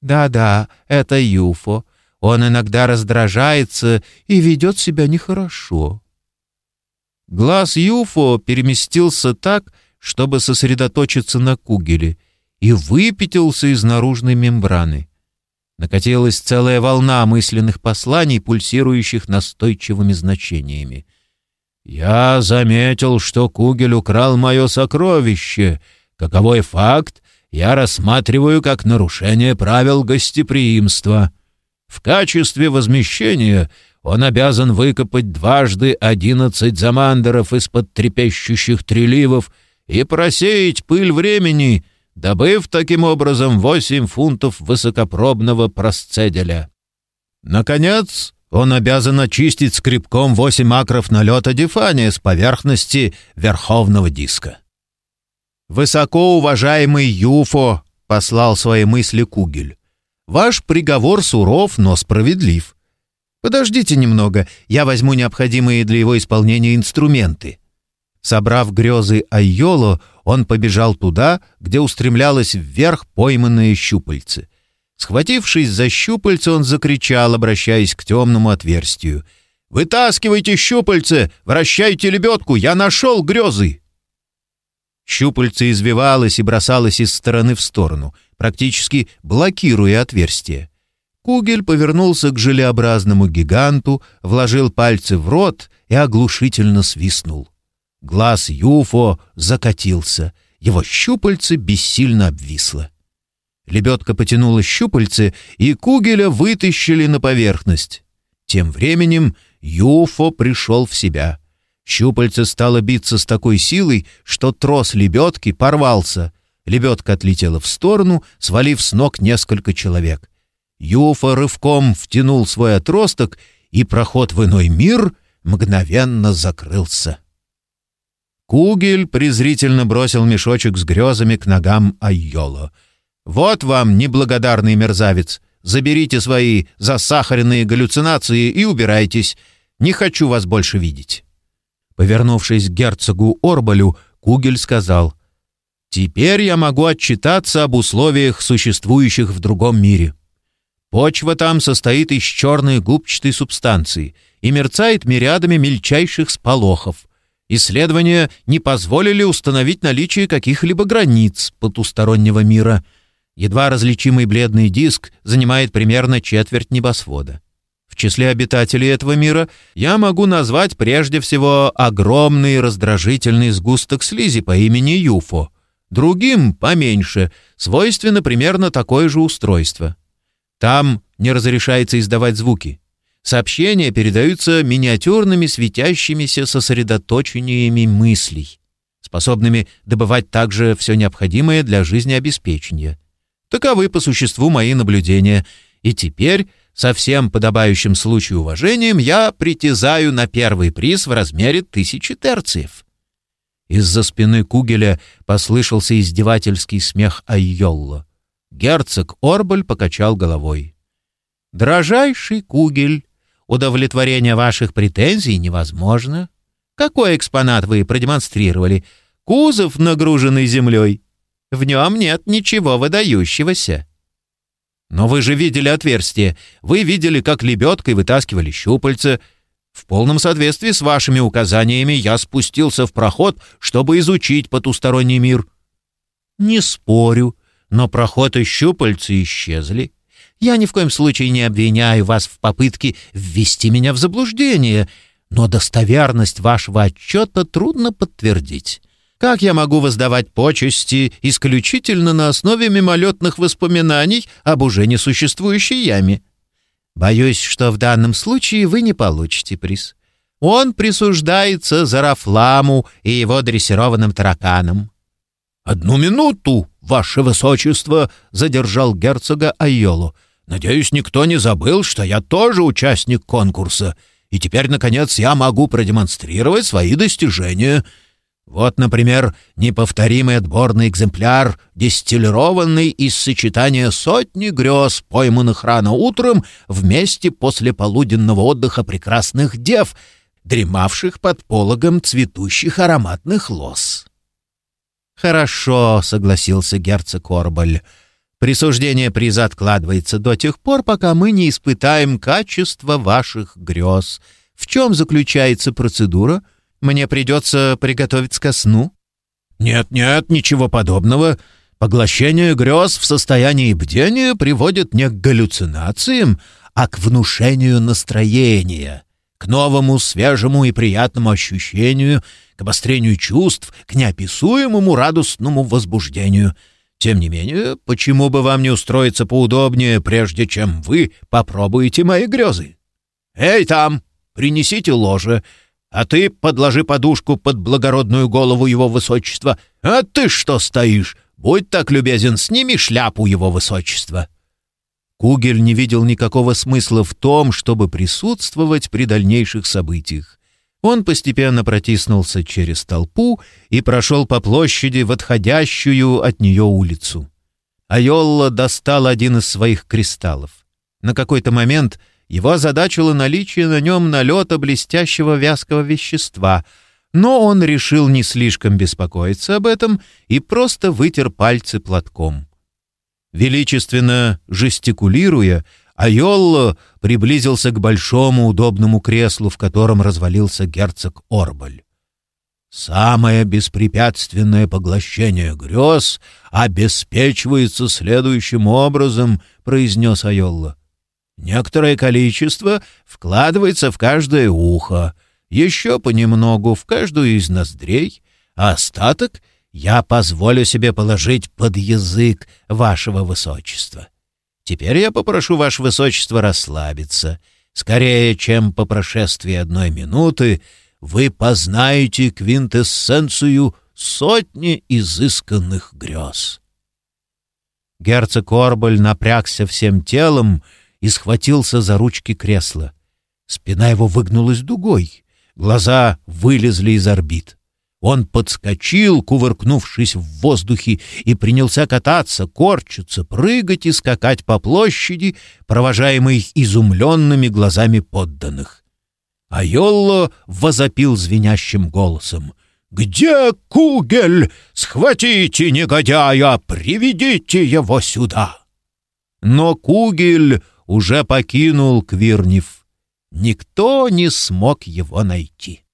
Да-да, это Юфо. Он иногда раздражается и ведет себя нехорошо. Глаз Юфо переместился так, чтобы сосредоточиться на кугеле, и выпятился из наружной мембраны. Накатилась целая волна мысленных посланий, пульсирующих настойчивыми значениями. «Я заметил, что Кугель украл мое сокровище. Каковой факт я рассматриваю как нарушение правил гостеприимства. В качестве возмещения он обязан выкопать дважды одиннадцать замандеров из-под трепещущих треливов и просеять пыль времени, добыв таким образом восемь фунтов высокопробного просцеделя. Наконец, он обязан очистить скребком восемь акров налета дифания с поверхности верховного диска. «Высокоуважаемый Юфо», — послал свои мысли Кугель, — «ваш приговор суров, но справедлив. Подождите немного, я возьму необходимые для его исполнения инструменты». Собрав грезы Айоло, он побежал туда, где устремлялось вверх пойманное щупальце. Схватившись за щупальце, он закричал, обращаясь к темному отверстию. «Вытаскивайте щупальце! Вращайте лебедку! Я нашел грезы!» Щупальце извивалось и бросалось из стороны в сторону, практически блокируя отверстие. Кугель повернулся к желеобразному гиганту, вложил пальцы в рот и оглушительно свистнул. Глаз Юфо закатился, его щупальце бессильно обвисло. Лебедка потянула щупальце, и Кугеля вытащили на поверхность. Тем временем Юфо пришел в себя — Щупальце стало биться с такой силой, что трос лебедки порвался. Лебедка отлетела в сторону, свалив с ног несколько человек. Юфа рывком втянул свой отросток, и проход в иной мир мгновенно закрылся. Кугель презрительно бросил мешочек с грезами к ногам Айоло. «Вот вам, неблагодарный мерзавец! Заберите свои засахаренные галлюцинации и убирайтесь. Не хочу вас больше видеть». Повернувшись к герцогу Орбалю, Кугель сказал, «Теперь я могу отчитаться об условиях, существующих в другом мире. Почва там состоит из черной губчатой субстанции и мерцает мириадами мельчайших сполохов. Исследования не позволили установить наличие каких-либо границ потустороннего мира. Едва различимый бледный диск занимает примерно четверть небосвода числе обитателей этого мира я могу назвать прежде всего огромный раздражительный сгусток слизи по имени Юфо. Другим, поменьше, свойственно примерно такое же устройство. Там не разрешается издавать звуки. Сообщения передаются миниатюрными светящимися сосредоточениями мыслей, способными добывать также все необходимое для жизнеобеспечения. Таковы по существу мои наблюдения, и теперь со всем подобающим случаю уважением я притязаю на первый приз в размере тысячи терциев». Из-за спины Кугеля послышался издевательский смех Айолло. Герцог Орбаль покачал головой. «Дрожайший Кугель, удовлетворение ваших претензий невозможно. Какой экспонат вы продемонстрировали? Кузов, нагруженный землей. В нем нет ничего выдающегося. Но вы же видели отверстие. Вы видели, как лебедкой вытаскивали щупальца. В полном соответствии с вашими указаниями я спустился в проход, чтобы изучить потусторонний мир. Не спорю, но проход и щупальца исчезли. Я ни в коем случае не обвиняю вас в попытке ввести меня в заблуждение, но достоверность вашего отчета трудно подтвердить. Как я могу воздавать почести исключительно на основе мимолетных воспоминаний об уже несуществующей яме? Боюсь, что в данном случае вы не получите приз. Он присуждается Зарафламу и его дрессированным тараканам. «Одну минуту, ваше высочество!» — задержал герцога Айолу. «Надеюсь, никто не забыл, что я тоже участник конкурса, и теперь, наконец, я могу продемонстрировать свои достижения». Вот, например, неповторимый отборный экземпляр, дистиллированный из сочетания сотни грез, пойманных рано утром, вместе после полуденного отдыха прекрасных дев, дремавших под пологом цветущих ароматных лос. «Хорошо», — согласился герцог Орбаль. «Присуждение приза откладывается до тех пор, пока мы не испытаем качество ваших грез. В чем заключается процедура?» Мне придется приготовиться ко сну». «Нет-нет, ничего подобного. Поглощение грез в состоянии бдения приводит не к галлюцинациям, а к внушению настроения, к новому, свежему и приятному ощущению, к обострению чувств, к неописуемому радостному возбуждению. Тем не менее, почему бы вам не устроиться поудобнее, прежде чем вы попробуете мои грезы? Эй, там, принесите ложе, а ты подложи подушку под благородную голову его высочества. А ты что стоишь? Будь так любезен, сними шляпу его высочества». Кугель не видел никакого смысла в том, чтобы присутствовать при дальнейших событиях. Он постепенно протиснулся через толпу и прошел по площади в отходящую от нее улицу. Айолла достал один из своих кристаллов. На какой-то момент его озадачило наличие на нем налета блестящего вязкого вещества, но он решил не слишком беспокоиться об этом и просто вытер пальцы платком. Величественно жестикулируя, Айолло приблизился к большому удобному креслу, в котором развалился герцог Орбаль. «Самое беспрепятственное поглощение грез обеспечивается следующим образом», — произнес Айолло. «Некоторое количество вкладывается в каждое ухо, еще понемногу в каждую из ноздрей, а остаток я позволю себе положить под язык вашего высочества. Теперь я попрошу ваше высочество расслабиться. Скорее, чем по прошествии одной минуты, вы познаете квинтэссенцию сотни изысканных грез. Герцог Орбаль напрягся всем телом и схватился за ручки кресла. Спина его выгнулась дугой, глаза вылезли из орбит. Он подскочил, кувыркнувшись в воздухе, и принялся кататься, корчиться, прыгать и скакать по площади, провожаемый изумленными глазами подданных. Айолло возопил звенящим голосом. «Где Кугель? Схватите негодяя, приведите его сюда!» Но Кугель уже покинул Квирнев. Никто не смог его найти.